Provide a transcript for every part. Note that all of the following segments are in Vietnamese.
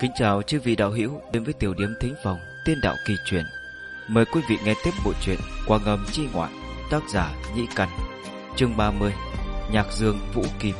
Kính chào chư vị đạo hữu đến với tiểu điểm thính phòng tiên đạo kỳ truyền. Mời quý vị nghe tiếp bộ truyện qua ngầm chi ngoạn tác giả Nhĩ Căn, chương 30, Nhạc Dương Vũ Kim.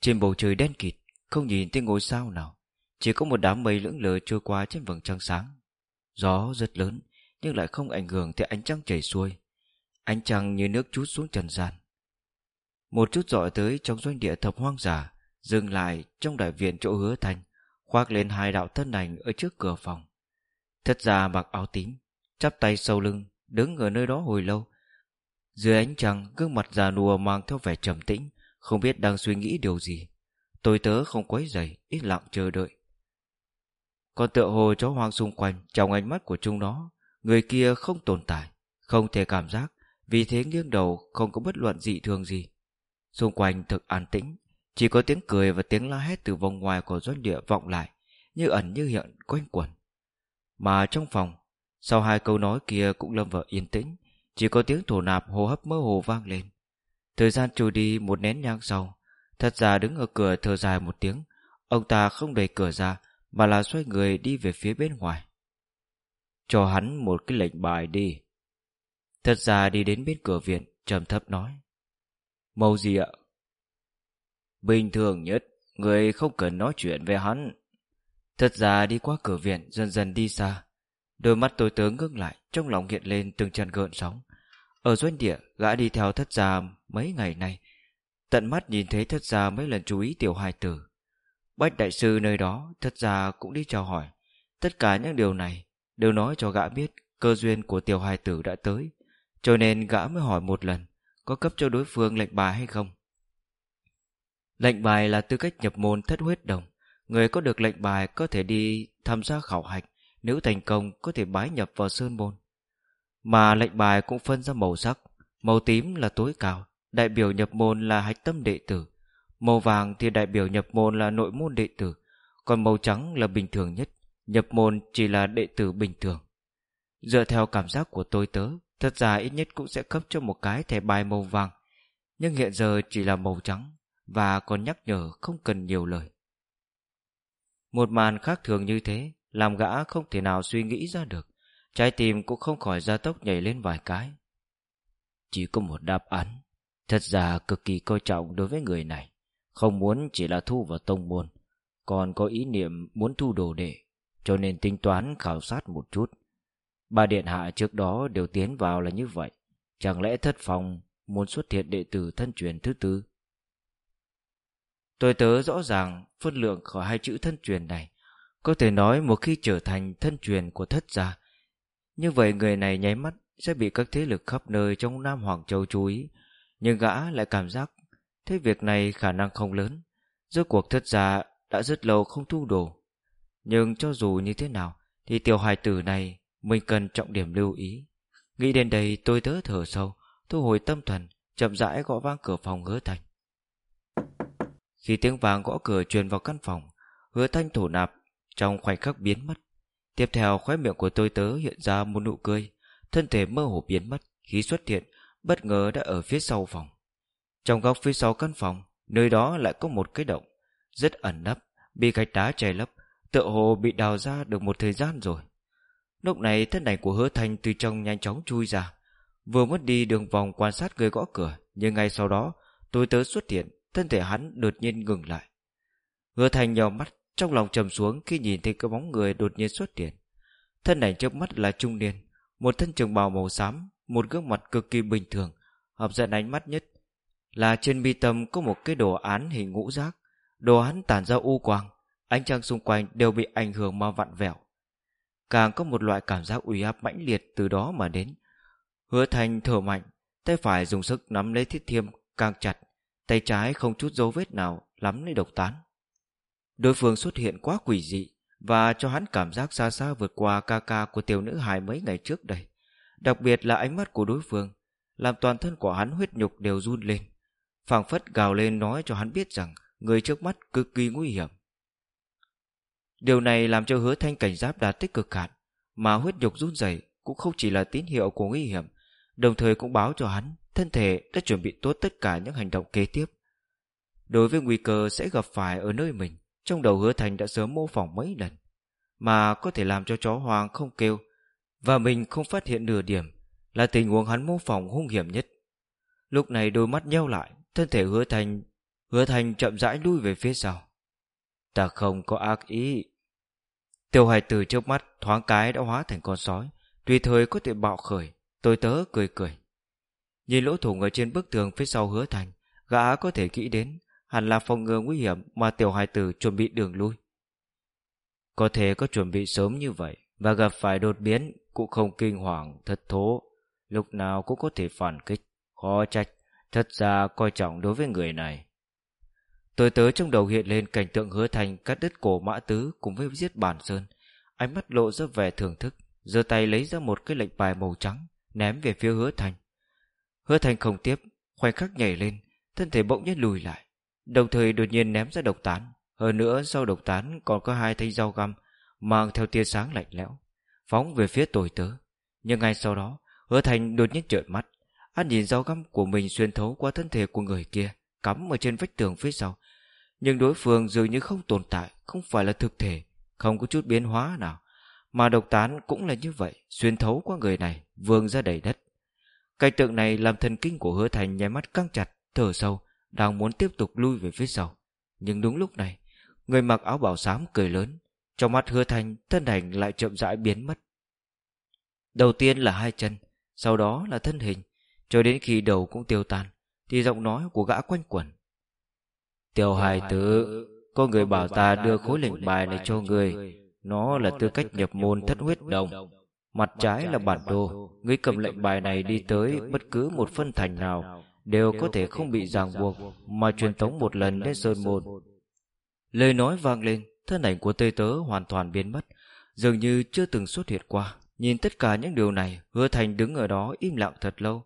Trên bầu trời đen kịt, không nhìn thấy ngôi sao nào, chỉ có một đám mây lững lờ trôi qua trên vầng trăng sáng. Gió rất lớn, nhưng lại không ảnh hưởng tới ánh trăng chảy xuôi. Ánh trăng như nước chút xuống trần gian. Một chút dọi tới trong doanh địa thập hoang giả, dừng lại trong đại viện chỗ hứa thành, khoác lên hai đạo thân ảnh ở trước cửa phòng. Thất gia mặc áo tím, chắp tay sau lưng, đứng ở nơi đó hồi lâu. Dưới ánh trăng, gương mặt già nùa mang theo vẻ trầm tĩnh, không biết đang suy nghĩ điều gì. Tôi tớ không quấy rầy, ít lặng chờ đợi. Còn tựa hồ chó hoang xung quanh Trong ánh mắt của chúng nó. Người kia không tồn tại, Không thể cảm giác, Vì thế nghiêng đầu không có bất luận dị thường gì. Xung quanh thực an tĩnh, Chỉ có tiếng cười và tiếng la hét từ vòng ngoài của doanh địa vọng lại, Như ẩn như hiện quanh quẩn. Mà trong phòng, Sau hai câu nói kia cũng lâm vào yên tĩnh, Chỉ có tiếng thổ nạp hô hấp mơ hồ vang lên. Thời gian trôi đi một nén nhang sau, Thật ra đứng ở cửa thở dài một tiếng, Ông ta không đẩy cửa ra mà là xoay người đi về phía bên ngoài. Cho hắn một cái lệnh bài đi. Thật ra đi đến bên cửa viện, trầm thấp nói. Màu gì ạ. Bình thường nhất, Người không cần nói chuyện về hắn. Thật ra đi qua cửa viện, Dần dần đi xa. Đôi mắt tôi tớ ngưng lại, Trong lòng hiện lên từng trận gợn sóng. Ở doanh địa, gã đi theo thất gia mấy ngày nay. Tận mắt nhìn thấy thất gia mấy lần chú ý tiểu hài tử. Bách đại sư nơi đó thật ra cũng đi chào hỏi. Tất cả những điều này đều nói cho gã biết cơ duyên của tiểu hài tử đã tới. Cho nên gã mới hỏi một lần có cấp cho đối phương lệnh bài hay không. Lệnh bài là tư cách nhập môn thất huyết đồng. Người có được lệnh bài có thể đi tham gia khảo hạch. Nếu thành công có thể bái nhập vào sơn môn. Mà lệnh bài cũng phân ra màu sắc. Màu tím là tối cao, đại biểu nhập môn là hạch tâm đệ tử. Màu vàng thì đại biểu nhập môn là nội môn đệ tử, Còn màu trắng là bình thường nhất, Nhập môn chỉ là đệ tử bình thường. Dựa theo cảm giác của tôi tớ, Thật ra ít nhất cũng sẽ cấp cho một cái thẻ bài màu vàng, Nhưng hiện giờ chỉ là màu trắng Và còn nhắc nhở không cần nhiều lời. Một màn khác thường như thế, Làm gã không thể nào suy nghĩ ra được, Trái tim cũng không khỏi ra tốc nhảy lên vài cái. Chỉ có một đáp án, Thật ra cực kỳ coi trọng đối với người này không muốn chỉ là thu vào tông môn, Còn có ý niệm muốn thu đồ đệ, Cho nên tính toán khảo sát một chút. Ba điện hạ trước đó đều tiến vào là như vậy, Chẳng lẽ thất phòng Muốn xuất hiện đệ tử thân truyền thứ tư? Tôi tớ rõ ràng phân lượng khỏi hai chữ thân truyền này, Có thể nói một khi trở thành thân truyền của thất gia, Như vậy người này nháy mắt Sẽ bị các thế lực khắp nơi trong Nam Hoàng Châu chú ý, Nhưng gã lại cảm giác Thế việc này khả năng không lớn. Rốt cuộc thất gia đã rất lâu không thu đồ. Nhưng cho dù như thế nào, Thì tiểu hài tử này Mình cần trọng điểm lưu ý. Nghĩ đến đây tôi tớ thở sâu, Thu hồi tâm thần, Chậm rãi gõ vang cửa phòng hứa thành. Khi tiếng vàng gõ cửa truyền vào căn phòng, Hứa thanh thổ nạp Trong khoảnh khắc biến mất. Tiếp theo khóe miệng của tôi tớ hiện ra một nụ cười, Thân thể mơ hồ biến mất Khi xuất hiện, Bất ngờ đã ở phía sau phòng trong góc phía sau căn phòng, Nơi đó lại có một cái động, Rất ẩn nấp, Bị gạch đá che lấp, Tựa hồ bị đào ra được một thời gian rồi. Lúc này thân ảnh của hứa thanh Từ trong nhanh chóng chui ra, Vừa mất đi đường vòng quan sát người gõ cửa, Nhưng ngay sau đó tôi tớ xuất hiện, Thân thể hắn đột nhiên ngừng lại. Hứa thanh nhào mắt, Trong lòng trầm xuống khi nhìn thấy cái bóng người đột nhiên xuất hiện. Thân ảnh trước mắt là trung niên, Một thân trường bào màu xám, Một gương mặt cực kỳ bình thường Hợp dẫn ánh mắt nhất là trên bi tâm có một cái đồ án hình ngũ giác. Đồ án tản ra u quang, ánh trăng xung quanh đều bị ảnh hưởng mà vặn vẹo. Càng có một loại cảm giác uy áp mãnh liệt từ đó mà đến. Hứa thành thở mạnh, tay phải dùng sức nắm lấy thiết thiêm càng chặt, tay trái không chút dấu vết nào lắm lấy độc tán. Đối phương xuất hiện quá quỷ dị và cho hắn cảm giác xa xa vượt qua ca ca của tiểu nữ hài mấy ngày trước đây. Đặc biệt là ánh mắt của đối phương, làm toàn thân của hắn huyết nhục đều run lên phảng phất gào lên nói cho hắn biết rằng người trước mắt cực kỳ nguy hiểm. Điều này làm cho hứa thanh cảnh giáp đạt tích cực hạn, Mà huyết nhục run rẩy cũng không chỉ là tín hiệu của nguy hiểm, Đồng thời cũng báo cho hắn Thân thể đã chuẩn bị tốt tất cả những hành động kế tiếp. Đối với nguy cơ sẽ gặp phải ở nơi mình, Trong đầu hứa thành đã sớm mô phỏng mấy lần, Mà có thể làm cho chó hoang không kêu Và mình không phát hiện nửa điểm Là tình huống hắn mô phỏng hung hiểm nhất. Lúc này đôi mắt nheo lại Thân thể hứa thành Hứa thành chậm rãi lui về phía sau. Ta không có ác ý. Tiêu hài từ trước mắt Thoáng cái đã hóa thành con sói, Tùy thời có thể bạo khởi, Tôi tớ cười cười. Nhìn lỗ thủng ở trên bức tường phía sau hứa thành, Gã có thể nghĩ đến Hẳn là phòng ngừa nguy hiểm Mà tiểu hài tử chuẩn bị đường lui. Có thể có chuẩn bị sớm như vậy Và gặp phải đột biến Cũng không kinh hoàng, thất thố, Lúc nào cũng có thể phản kích, Khó trách. Thật ra coi trọng đối với người này Tôi tớ trong đầu hiện lên cảnh tượng hứa thành cắt đứt cổ mã tứ cùng với giết bản sơn. Ánh mắt lộ ra vẻ thưởng thức, giơ tay lấy ra một cái lệnh bài màu trắng, ném về phía hứa thành. Hứa thành không tiếp, khoảnh khắc nhảy lên, thân thể bỗng nhiên lùi lại, đồng thời đột nhiên ném ra độc tán. Hơn nữa sau độc tán còn có hai thanh dao găm mang theo tia sáng lạnh lẽo, phóng về phía tôi tớ. Nhưng ngay sau đó, hứa thành đột nhiên trợn mắt, anh nhìn dao găm của mình xuyên thấu qua thân thể của người kia, cắm ở trên vách tường phía sau. Nhưng đối phương dường như không tồn tại, không phải là thực thể, không có chút biến hóa nào. Mà độc tán cũng là như vậy, xuyên thấu qua người này, vương ra đầy đất. Cảnh tượng này làm thần kinh của hứa thành nháy mắt căng chặt, thở sâu, đang muốn tiếp tục lui về phía sau. Nhưng đúng lúc này, người mặc áo bảo xám cười lớn, trong mắt hứa thành thân ảnh lại chậm rãi biến mất. Đầu tiên là hai chân, sau đó là thân hình, cho đến khi đầu cũng tiêu tan, thì giọng nói của gã quanh quẩn. Tiểu hài tử, có người bảo ta đưa khối lệnh bài này cho người, nó là tư cách nhập môn thất huyết đồng. Mặt trái là bản đồ, ngươi cầm lệnh bài này đi tới bất cứ một phân thành nào, đều có thể không bị ràng buộc, mà truyền tống một lần đến sơn môn. Lời nói vang lên, thân ảnh của tây tớ hoàn toàn biến mất, dường như chưa từng xuất hiện qua. Nhìn tất cả những điều này, hứa thành đứng ở đó im lặng thật lâu.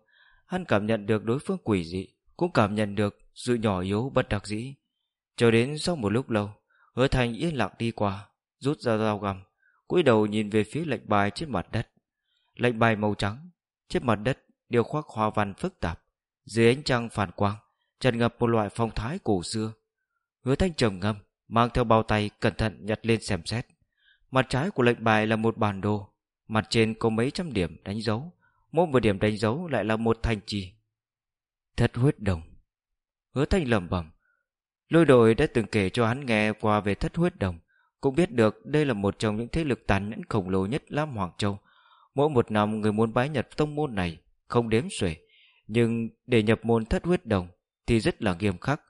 Hắn cảm nhận được đối phương quỷ dị, cũng cảm nhận được sự nhỏ yếu bất đặc dĩ. Cho đến sau một lúc lâu, hứa thành yên lặng đi qua, rút ra dao găm, cúi đầu nhìn về phía lệnh bài trên mặt đất. Lệnh bài màu trắng, trên mặt đất đều khoác hoa văn phức tạp, dưới ánh trăng phản quang, tràn ngập một loại phong thái cổ xưa. Hứa thanh trầm ngâm, mang theo bao tay cẩn thận nhặt lên xem xét. Mặt trái của lệnh bài là một bản đồ, mặt trên có mấy trăm điểm đánh dấu, mỗi một điểm đánh dấu lại là một thành trì. Thất huyết đồng. Hứa thanh lẩm bẩm. Lôi đội đã từng kể cho hắn nghe qua về thất huyết đồng, cũng biết được đây là một trong những thế lực tàn nhẫn khổng lồ nhất Lam Hoàng Châu. Mỗi một năm người muốn bái nhập tông môn này không đếm xuể, nhưng để nhập môn thất huyết đồng thì rất là nghiêm khắc,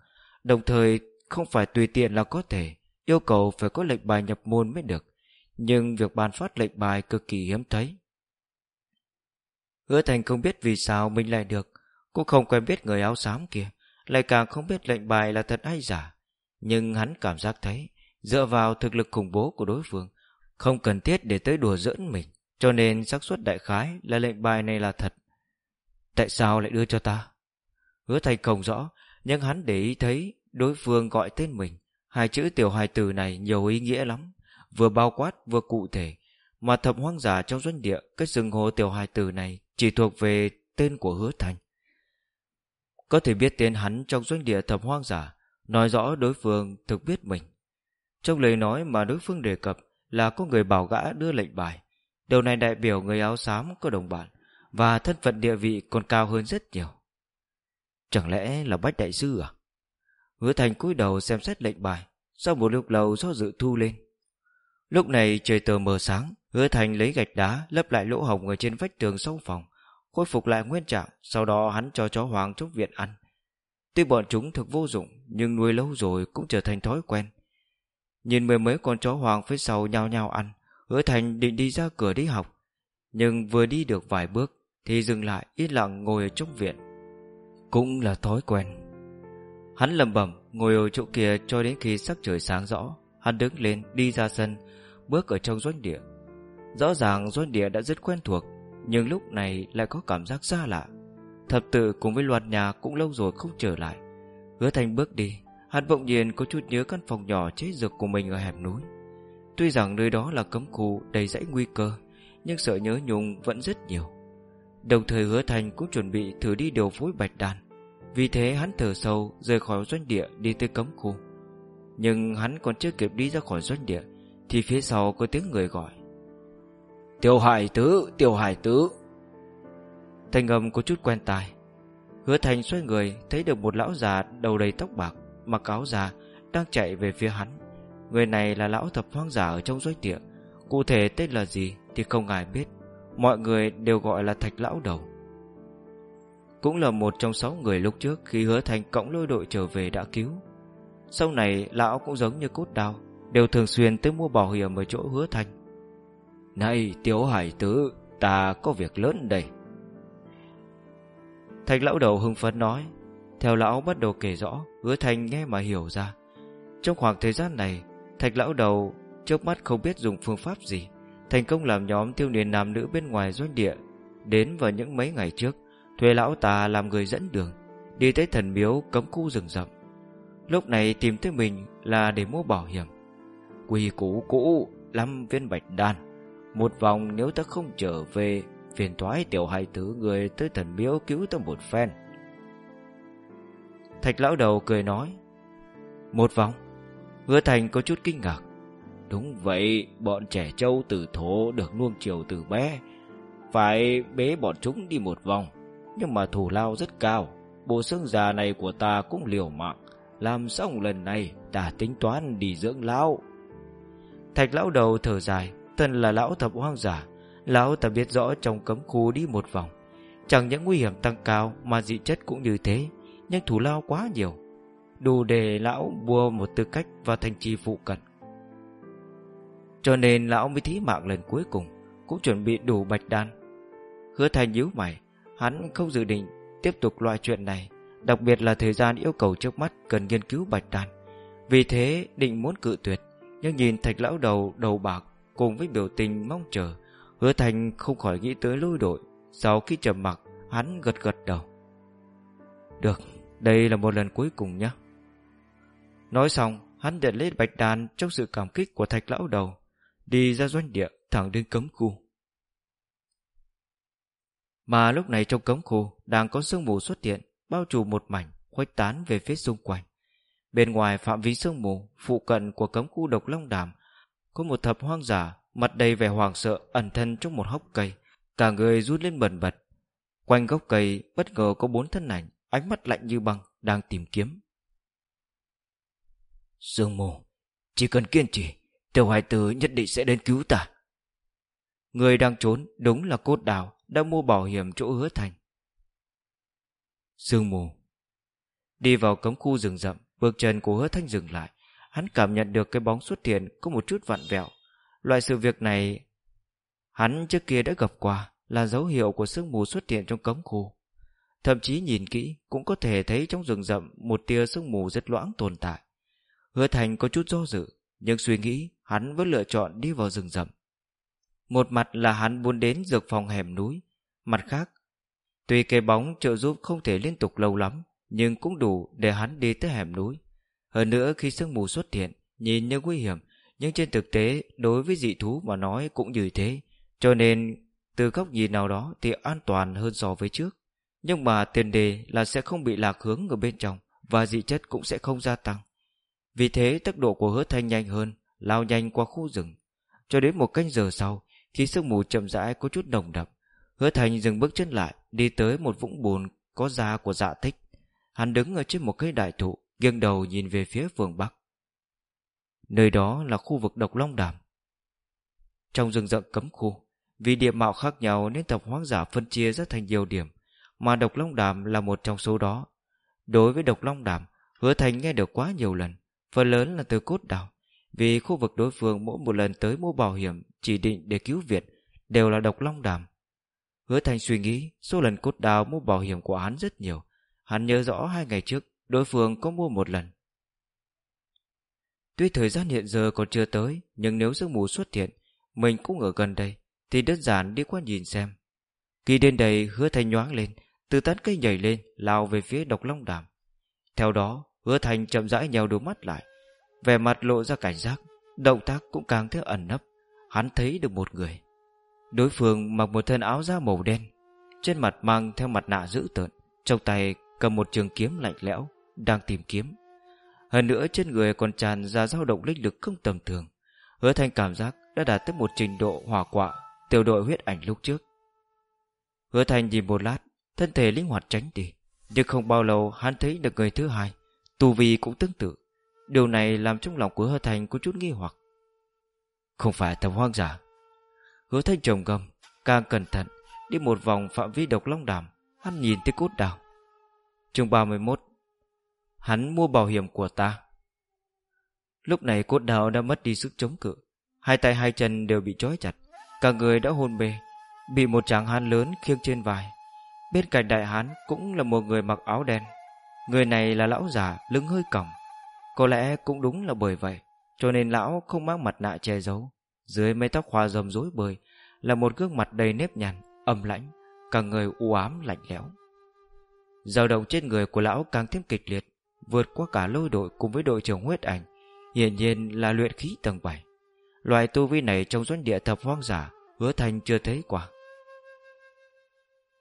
đồng thời không phải tùy tiện là có thể, yêu cầu phải có lệnh bài nhập môn mới được, nhưng việc ban phát lệnh bài cực kỳ hiếm thấy. Hứa Thành không biết vì sao mình lại được, cũng không quen biết người áo xám kia, lại càng không biết lệnh bài là thật hay giả, nhưng hắn cảm giác thấy Dựa vào thực lực khủng bố của đối phương Không cần thiết để tới đùa giỡn mình Cho nên xác suất đại khái là lệnh bài này là thật. Tại sao lại đưa cho ta? Hứa thành không rõ Nhưng hắn để ý thấy đối phương gọi tên mình. Hai chữ tiểu hài từ này nhiều ý nghĩa lắm Vừa bao quát vừa cụ thể Mà thập hoang giả trong doanh địa Cái rừng hồ tiểu hài từ này chỉ thuộc về tên của hứa thành Có thể biết tên hắn trong doanh địa thập hoang giả Nói rõ đối phương thực biết mình trong lời nói mà đối phương đề cập là có người bảo gã đưa lệnh bài. Điều này đại biểu người áo xám có đồng bạn và thân phận địa vị còn cao hơn rất nhiều. Chẳng lẽ là Bách Đại Sư à? Hứa Thành cúi đầu xem xét lệnh bài, sau một lúc lâu do dự thu lên. Lúc này trời tờ mờ sáng, Hứa Thành lấy gạch đá lấp lại lỗ hồng ở trên vách tường sau phòng, khôi phục lại nguyên trạng, sau đó hắn cho chó hoàng trong viện ăn. Tuy bọn chúng thực vô dụng, nhưng nuôi lâu rồi cũng trở thành thói quen. Nhìn mười mấy con chó hoàng phía sau nhao nhao ăn Hứa Thành định đi ra cửa đi học Nhưng vừa đi được vài bước Thì dừng lại yên lặng ngồi ở trong viện Cũng là thói quen Hắn lầm bẩm Ngồi ở chỗ kia cho đến khi sắc trời sáng rõ Hắn đứng lên đi ra sân Bước ở trong doanh địa Rõ ràng doanh địa đã rất quen thuộc, Nhưng lúc này lại có cảm giác xa lạ. Thập tự cùng với loạt nhà cũng lâu rồi không trở lại. Hứa Thành bước đi, Hắn bỗng nhiên có chút nhớ căn phòng nhỏ chế dược của mình ở hẻm núi. Tuy rằng nơi đó là cấm khu đầy dãy nguy cơ, Nhưng sợ nhớ nhung vẫn rất nhiều. Đồng thời hứa thành cũng chuẩn bị thử đi điều phối bạch đàn Vì thế hắn thở sâu, rời khỏi doanh địa đi tới cấm khu. Nhưng hắn còn chưa kịp đi ra khỏi doanh địa, Thì phía sau có tiếng người gọi. Tiểu hải tứ, tiểu hải tứ. Thanh âm có chút quen tai. Hứa thành xoay người Thấy được một lão già đầu đầy tóc bạc Mặc áo già Đang chạy về phía hắn. Người này là lão thập hoang giả ở trong doanh địa. Cụ thể tên là gì thì không ai biết. Mọi người đều gọi là thạch lão đầu. Cũng là một trong sáu người lúc trước Khi hứa thành cộng lôi đội trở về đã cứu. Sau này lão cũng giống như cốt đao Đều thường xuyên tới mua bảo hiểm ở chỗ hứa thành. Này tiểu hải tử, Ta có việc lớn đây. Thạch lão đầu hưng phấn nói, Theo lão bắt đầu kể rõ, Hứa thành nghe mà hiểu ra. Trong khoảng thời gian này, Thạch lão đầu trước mắt không biết dùng phương pháp gì, Thành công làm nhóm tiêu niên nam nữ bên ngoài doanh địa. Đến vào những mấy ngày trước, Thuê lão ta làm người dẫn đường, Đi tới thần miếu cấm khu rừng rậm. Lúc này tìm tới mình là để mua bảo hiểm. Quỳ cũ cũ Năm viên bạch đan. Một vòng nếu ta không trở về, Phiền toái tiểu hai tử người tới thần miếu cứu ta một phen. Thạch lão đầu cười nói, Một vòng? Hứa Thành có chút kinh ngạc. Đúng vậy, Bọn trẻ trâu tử thổ được nuông chiều từ bé. Phải bế bọn chúng đi một vòng, Nhưng mà thủ lao rất cao. Bộ xương già này của ta cũng liều mạng. Làm xong lần này, Ta tính toán đi dưỡng lão. Thạch lão đầu thở dài Thân là lão thập hoang giả Lão ta biết rõ trong cấm khu đi một vòng. Chẳng những nguy hiểm tăng cao Mà dị chất cũng như thế, Nhưng thủ lao quá nhiều. Đủ để lão mua một tư cách và thành trì phụ cận. Cho nên lão mới thí mạng lần cuối cùng, Cũng chuẩn bị đủ bạch đan. Hứa thành nhíu mày, Hắn không dự định tiếp tục loại chuyện này, Đặc biệt là thời gian yêu cầu trước mắt Cần nghiên cứu bạch đan. Vì thế định muốn cự tuyệt, Nhưng nhìn thạch lão đầu đầu bạc Cùng với biểu tình mong chờ, Hứa thành không khỏi nghĩ tới lôi đội. Sau khi trầm mặc, Hắn gật gật đầu. Được, Đây là một lần cuối cùng nhé. Nói xong, Hắn nhận lấy bạch đàn trong sự cảm kích của thạch lão đầu, Đi ra doanh địa, thẳng đến cấm khu. Mà lúc này trong cấm khu, Đang có sương mù xuất hiện, Bao trùm một mảnh, Khuếch tán về phía xung quanh. Bên ngoài phạm vi sương mù, Phụ cận của cấm khu độc long đàm có một thập hoang giả Mặt đầy vẻ hoàng sợ, ẩn thân trong một hốc cây. Cả người rút lên bần bật. Quanh gốc cây, bất ngờ có bốn thân ảnh, Ánh mắt lạnh như băng, Đang tìm kiếm. Sương mù, Chỉ cần kiên trì, Tiểu hải tử nhất định sẽ đến cứu ta. Người đang trốn đúng là cốt đào, Đã mua bảo hiểm chỗ hứa thành. Sương mù, Đi vào cấm khu rừng rậm, Bước chân của hứa thanh dừng lại. Hắn cảm nhận được cái bóng xuất hiện Có một chút vặn vẹo. Loại sự việc này, Hắn trước kia đã gặp qua, Là dấu hiệu của sương mù xuất hiện trong cấm khu. Thậm chí nhìn kỹ, Cũng có thể thấy trong rừng rậm Một tia sương mù rất loãng tồn tại. Hứa Thành có chút do dự, Nhưng suy nghĩ, hắn vẫn lựa chọn đi vào rừng rậm. Một mặt là hắn muốn đến dược phòng hẻm núi, Mặt khác, Tuy cây bóng trợ giúp không thể liên tục lâu lắm, Nhưng cũng đủ để hắn đi tới hẻm núi. Hơn nữa khi sương mù xuất hiện, Nhìn như nguy hiểm, Nhưng trên thực tế, đối với dị thú mà nói cũng như thế. Cho nên, từ góc nhìn nào đó thì an toàn hơn so với trước. Nhưng mà tiền đề là sẽ không bị lạc hướng ở bên trong, Và dị chất cũng sẽ không gia tăng. Vì thế, tốc độ của hứa thanh nhanh hơn, Lao nhanh qua khu rừng. Cho đến một canh giờ sau, Khi sương mù chậm rãi có chút nồng đậm, Hứa thành dừng bước chân lại, Đi tới một vũng bùn có da của dạ thích Hắn đứng ở trên một cây đại thụ nghiêng đầu nhìn về phía phương Bắc. Nơi đó là khu vực độc long đàm. Trong rừng rậm cấm khu, Vì địa mạo khác nhau nên tộc hoang giả phân chia ra thành nhiều điểm, Mà độc long đàm là một trong số đó. Đối với độc long đàm, Hứa thành nghe được quá nhiều lần, Phần lớn là từ cốt đảo Vì khu vực đối phương mỗi một lần tới mua bảo hiểm, Chỉ định để cứu viện Đều là độc long đàm. Hứa Thành suy nghĩ, số lần cốt đào mua bảo hiểm của hắn rất nhiều, Hắn nhớ rõ hai ngày trước Đối phương có mua một lần. Tuy thời gian hiện giờ còn chưa tới, Nhưng nếu sương mù xuất hiện, Mình cũng ở gần đây, Thì đơn giản đi qua nhìn xem. Khi đến đây, hứa thành nhoáng lên, Từ tán cây nhảy lên, Lao về phía độc long đàm. Theo đó, Hứa Thành chậm rãi nhèo đôi mắt lại. Vẻ mặt lộ ra cảnh giác, Động tác cũng càng thêm ẩn nấp. Hắn thấy được một người. Đối phương mặc một thân áo da màu đen, Trên mặt mang theo mặt nạ dữ tợn, Trong tay cầm một trường kiếm lạnh lẽo. Đang tìm kiếm. Hơn nữa trên người còn tràn ra dao động linh lực không tầm thường. Hứa thanh cảm giác đã đạt tới một trình độ hỏa quạ, Tiểu đội huyết ảnh lúc trước. Hứa thanh nhìn một lát, Thân thể linh hoạt tránh đi, Nhưng không bao lâu hắn thấy được người thứ hai, Tu vi cũng tương tự. Điều này làm trong lòng của hứa thanh có chút nghi hoặc. Không phải tầm hoang giả Hứa thanh trồng gầm Càng cẩn thận, Đi một vòng phạm vi độc long đàm, Hắn nhìn tới cốt đào chương 31 Hắn mua bảo hiểm của ta. Lúc này cốt đào đã mất đi sức chống cự. Hai tay hai chân đều bị trói chặt. Cả người đã hôn mê. Bị một tràng hán lớn khiêng trên vai. Bên cạnh đại hán cũng là một người mặc áo đen. Người này là lão già, lưng hơi còng. Có lẽ cũng đúng là bởi vậy, Cho nên lão không mang mặt nạ che giấu. Dưới mái tóc hoa rầm rối bời, Là một gương mặt đầy nếp nhăn, Âm lãnh, Cả người u ám lạnh lẽo. Dao động trên người của lão càng thêm kịch liệt. Vượt qua cả lôi đội cùng với đội trưởng huyết ảnh. Hiển nhiên là luyện khí tầng 7 Loại tu vi này trong doanh địa thập hoang giả Hứa thành chưa thấy qua.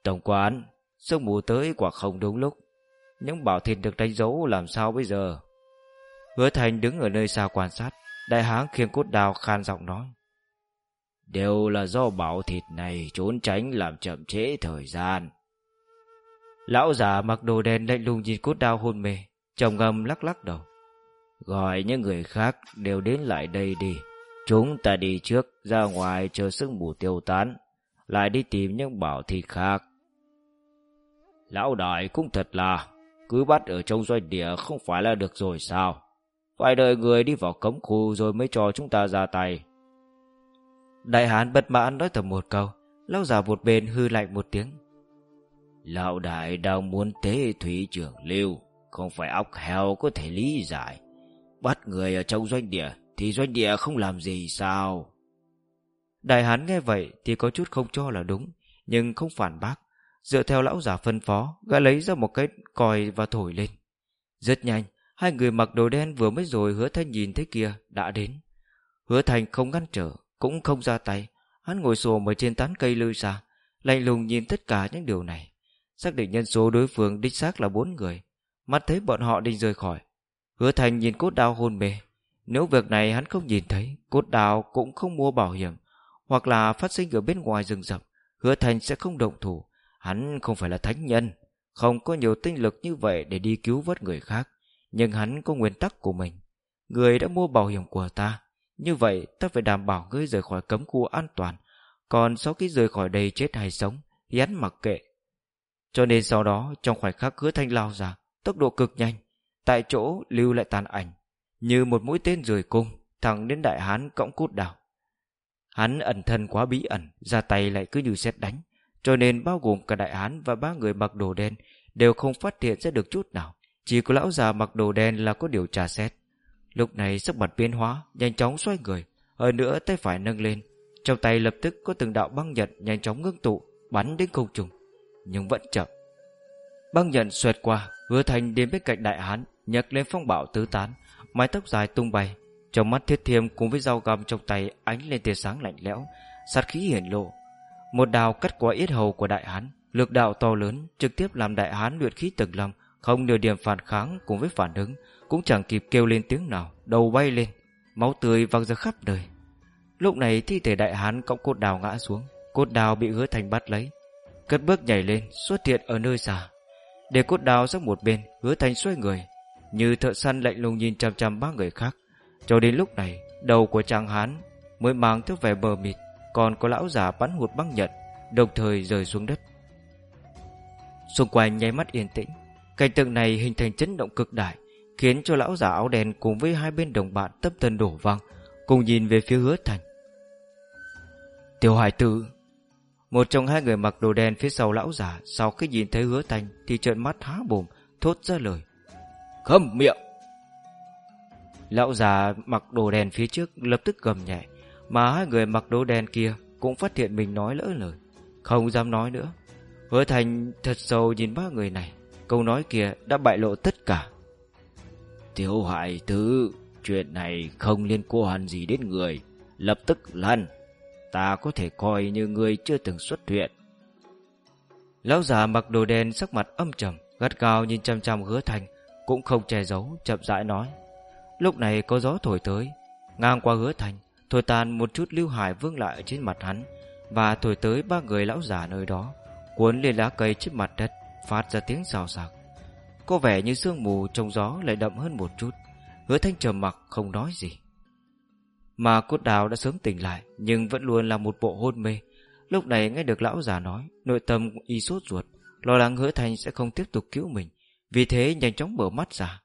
Tổng quán, Sương mù tới quả không đúng lúc. Những bảo thịt được đánh dấu làm sao bây giờ? Hứa thành đứng ở nơi xa quan sát, Đại háng khiêng cốt đào khan giọng nói. Đều là do bảo thịt này trốn tránh làm chậm trễ thời gian. Lão già mặc đồ đen lạnh lùng nhìn cốt đao hôn mê. Chồng ngâm lắc lắc đầu. Gọi những người khác đều đến lại đây đi. Chúng ta đi trước, ra ngoài chờ sương mù tiêu tán, Lại đi tìm những bảo thịt khác. Lão đại cũng thật là, Cứ bắt ở trong doanh địa không phải là được rồi sao? Phải đợi người đi vào cấm khu rồi mới cho chúng ta ra tay. Đại hán bất mãn nói thầm một câu, Lão già một bên hư lạnh một tiếng. Lão đại đang muốn tế thủy trưởng lưu. Không phải óc heo có thể lý giải. Bắt người ở trong doanh địa, Thì doanh địa không làm gì sao? Đại hán nghe vậy Thì có chút không cho là đúng, Nhưng không phản bác. Dựa theo lão giả phân phó, Gã lấy ra một cái còi và thổi lên. Rất nhanh, Hai người mặc đồ đen vừa mới rồi hứa thanh nhìn thấy kia Đã đến. Hứa thành không ngăn trở, Cũng không ra tay. Hắn ngồi xồm ở trên tán cây lư xa Lạnh lùng nhìn tất cả những điều này. Xác định nhân số đối phương đích xác là bốn người Mắt thấy bọn họ định rời khỏi, Hứa thành nhìn cốt đao hôn mê. Nếu việc này hắn không nhìn thấy, Cốt đao cũng không mua bảo hiểm, Hoặc là phát sinh ở bên ngoài rừng rậm, Hứa thành sẽ không động thủ. Hắn không phải là thánh nhân, Không có nhiều tinh lực như vậy để đi cứu vớt người khác, Nhưng hắn có nguyên tắc của mình. Người đã mua bảo hiểm của ta, Như vậy ta phải đảm bảo ngươi rời khỏi cấm khu an toàn. Còn sau khi rời khỏi đây chết hay sống hắn mặc kệ. Cho nên sau đó, trong khoảnh khắc hứa thanh lao ra Tốc độ cực nhanh. Tại chỗ lưu lại tàn ảnh, Như một mũi tên rời cung, Thẳng đến đại hán cõng cút đảo. Hắn ẩn thân quá bí ẩn, Ra tay lại cứ như xét đánh, Cho nên bao gồm cả đại hán và ba người mặc đồ đen Đều không phát hiện ra được chút nào, Chỉ có lão già mặc đồ đen là có điều tra xét. Lúc này sắc mặt biến hóa, Nhanh chóng xoay người, Hơn nữa tay phải nâng lên, Trong tay lập tức có từng đạo băng nhật Nhanh chóng ngưng tụ, Bắn đến không trùng Nhưng vẫn chậm. Băng nhận xoẹt qua Hứa thành đến bên cạnh đại hán nhấc lên phong bạo tứ tán Mái tóc dài tung bay Trong mắt thiết thiêm cùng với dao găm trong tay Ánh lên tia sáng lạnh lẽo Sát khí hiển lộ. Một đào cắt qua yết hầu của đại hán Lực đạo to lớn trực tiếp làm đại hán luyện khí từng lòng, Không nửa điểm phản kháng cùng với phản ứng Cũng chẳng kịp kêu lên tiếng nào Đầu bay lên Máu tươi văng ra khắp đời. Lúc này thi thể đại hán cõng cốt đào ngã xuống Cốt đào bị hứa thành bắt lấy Cất bước nhảy lên xuất hiện ở nơi xa để cốt đào sang một bên, Hứa thành xoay người. Như thợ săn lạnh lùng nhìn chăm chăm ba người khác. Cho đến lúc này, Đầu của chàng hán mới mang theo vẻ bờ mịt, Còn có lão già bắn hụt băng nhận Đồng thời rời xuống đất. Xung quanh nháy mắt yên tĩnh, Cảnh tượng này hình thành chấn động cực đại, Khiến cho lão già áo đen cùng với hai bên đồng bạn tâm thần đổ vang, Cùng nhìn về phía hứa thành Tiểu hải tử một trong hai người mặc đồ đen phía sau lão già, Sau khi nhìn thấy hứa thành Thì trợn mắt há bồm Thốt ra lời. Khâm miệng! Lão già mặc đồ đen phía trước Lập tức gầm nhẹ, Mà hai người mặc đồ đen kia Cũng phát hiện mình nói lỡ lời. Không dám nói nữa. Hứa thành thật sâu nhìn ba người này, Câu nói kia đã bại lộ tất cả. Tiểu hại thứ, Chuyện này không liên quan gì đến người. Lập tức lăn. Ta có thể coi như người chưa từng xuất hiện. Lão già mặc đồ đen sắc mặt âm trầm, Gắt gao nhìn chăm chăm hứa thành, Cũng không che giấu, chậm rãi nói. Lúc này có gió thổi tới, Ngang qua hứa thành, Thổi tàn một chút lưu hải vương lại ở trên mặt hắn, Và thổi tới ba người lão già nơi đó, Cuốn lên lá cây trên mặt đất, Phát ra tiếng xào xạc. Có vẻ như sương mù trong gió lại đậm hơn một chút. Hứa thanh trầm mặc, không nói gì. Mà cốt đào đã sớm tỉnh lại, Nhưng vẫn luôn là một bộ hôn mê. Lúc này nghe được lão già nói, Nội tâm y sốt ruột, Lo lắng hứa thành sẽ không tiếp tục cứu mình. Vì thế nhanh chóng mở mắt ra.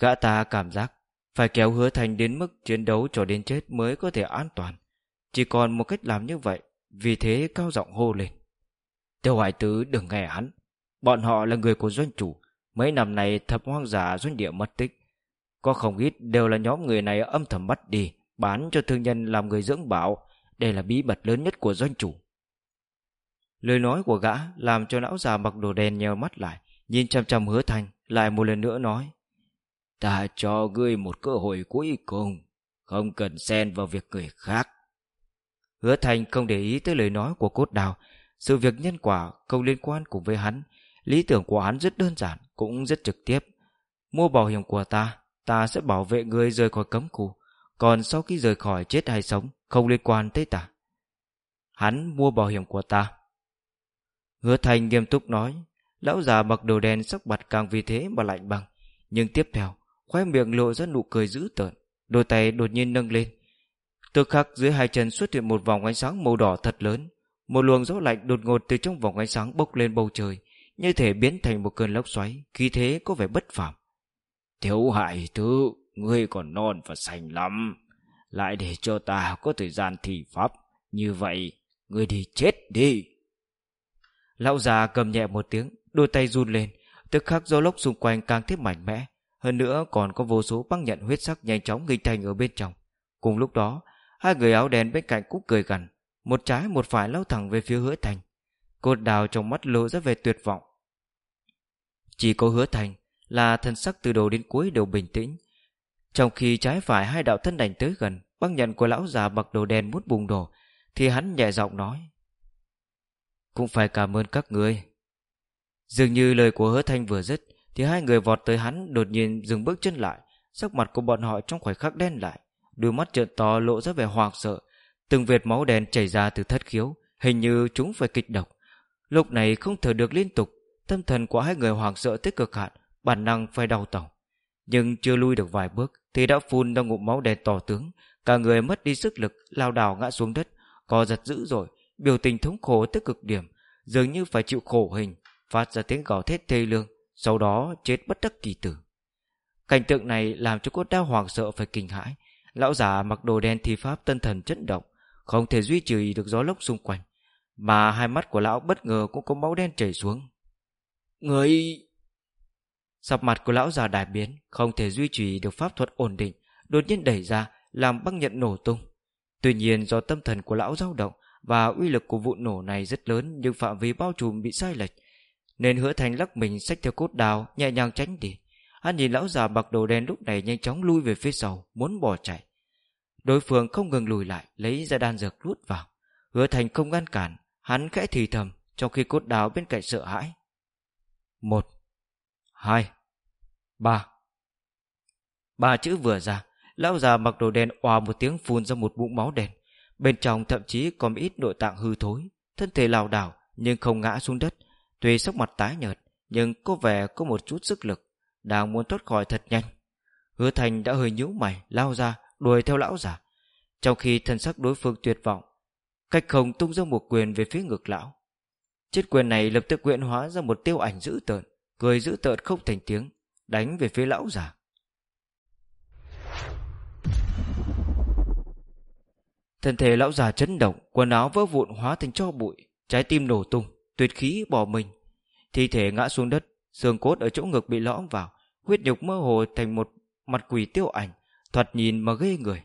Gã ta cảm giác Phải kéo hứa thành đến mức chiến đấu cho đến chết Mới có thể an toàn. Chỉ còn một cách làm như vậy, Vì thế cao giọng hô lên. Tiêu hải tứ đừng nghe hắn. Bọn họ là người của doanh chủ. Mấy năm này thập hoang giả doanh địa mất tích. Có không ít đều là nhóm người này âm thầm bắt đi. Bán cho thương nhân làm người dưỡng bảo, Đây là bí mật lớn nhất của doanh chủ. Lời nói của gã Làm cho lão già mặc đồ đen nheo mắt lại, Nhìn chăm chăm hứa thành Lại một lần nữa nói, Ta cho ngươi một cơ hội cuối cùng, Không cần xen vào việc người khác. Hứa thành không để ý tới lời nói của cốt đào, sự việc nhân quả không liên quan cùng với hắn, Lý tưởng của hắn rất đơn giản, Cũng rất trực tiếp. Mua bảo hiểm của ta Ta sẽ bảo vệ ngươi rời khỏi cấm khu còn sau khi rời khỏi chết hay sống Không liên quan tới ta. Hắn mua bảo hiểm của ta. Hứa thành nghiêm túc nói Lão già mặc đồ đen sắc mặt càng vì thế mà lạnh băng. Nhưng tiếp theo Khoe miệng lộ ra nụ cười dữ tợn Đôi tay đột nhiên nâng lên. Tức khắc dưới hai chân xuất hiện một vòng ánh sáng màu đỏ thật lớn. Một luồng gió lạnh đột ngột từ trong vòng ánh sáng bốc lên bầu trời, như thể biến thành một cơn lốc xoáy, khí thế có vẻ bất phàm. Thiếu hại thứ, ngươi còn non và xanh lắm. Lại để cho ta có thời gian thi pháp. Như vậy, ngươi đi chết đi. Lão già cầm nhẹ một tiếng, đôi tay run lên, tức khắc gió lốc xung quanh càng thêm mạnh mẽ. Hơn nữa còn có vô số băng nhận huyết sắc nhanh chóng nghịch thành ở bên trong. Cùng lúc đó, hai người áo đen bên cạnh cũng cười gằn, một trái một phải lao thẳng về phía hứa thành Cột đào trong mắt lộ ra về tuyệt vọng Chỉ có hứa thành Là thân sắc từ đầu đến cuối đều bình tĩnh trong khi trái phải hai đạo thân đành tới gần, Băng nhận của lão già mặc đồ đen muốn bùng đổ Thì hắn nhẹ giọng nói, Cũng phải cảm ơn các người Dường như lời của hứa thanh vừa dứt, Thì hai người vọt tới hắn, Đột nhiên dừng bước chân lại, Sắc mặt của bọn họ trong khoảnh khắc đen lại, Đôi mắt trợn to lộ ra vẻ hoảng sợ, Từng vệt máu đen chảy ra từ thất khiếu, Hình như chúng phải kịch độc. Lúc này không thở được liên tục, Tâm thần của hai người hoảng sợ tới cực hạn, Bản năng phải đau tàu nhưng chưa lui được vài bước Thì đã phun ra ngụm máu đen to tướng. Cả người mất đi sức lực, lao đảo ngã xuống đất. Co giật dữ rồi Biểu tình thống khổ tới cực điểm. Dường như phải chịu khổ hình, Phát ra tiếng gào thét thê lương, Sau đó chết bất đắc kỳ tử. Cảnh tượng này làm cho cốt đao hoàng sợ phải kinh hãi. Lão già mặc đồ đen thi pháp tân thần chấn động, không thể duy trì được gió lốc xung quanh. Mà hai mắt của lão bất ngờ cũng có máu đen chảy xuống. Người sọc mặt của lão già đại biến Không thể duy trì được pháp thuật ổn định, Đột nhiên đẩy ra, Làm băng nhận nổ tung. Tuy nhiên do tâm thần của lão dao động Và uy lực của vụ nổ này rất lớn Nhưng phạm vi bao trùm bị sai lệch, Nên hứa thành lắc mình xách theo cốt đào Nhẹ nhàng tránh đi. Hắn nhìn lão già bạc đồ đen lúc này nhanh chóng lui về phía sau, Muốn bỏ chạy. Đối phương không ngừng lùi lại, Lấy ra đan dược rút vào. Hứa thành không ngăn cản, Hắn khẽ thì thầm, Trong khi cốt đào bên cạnh sợ hãi. Một. Hai. Ba. Ba chữ vừa ra, Lão già mặc đồ đen òa một tiếng phun ra một bụng máu đen. Bên trong thậm chí còn ít nội tạng hư thối, Thân thể lảo đảo Nhưng không ngã xuống đất. Tuy sắc mặt tái nhợt, Nhưng có vẻ có một chút sức lực, Đang muốn thoát khỏi thật nhanh. Hứa thành đã hơi nhíu mày, Lao ra, đuổi theo lão già. Trong khi thân sắc đối phương tuyệt vọng, cách không tung ra một quyền về phía ngực lão. Chiếc quyền này lập tức quyện hóa ra một tiêu ảnh dữ tợn cười dữ tợn không thành tiếng đánh về phía lão già thân thể lão già chấn động quần áo vỡ vụn hóa thành cho bụi trái tim nổ tung tuyệt khí bỏ mình thi thể ngã xuống đất xương cốt ở chỗ ngực bị lõm vào huyết nhục mơ hồ thành một mặt quỷ tiêu ảnh thoạt nhìn mà ghê người.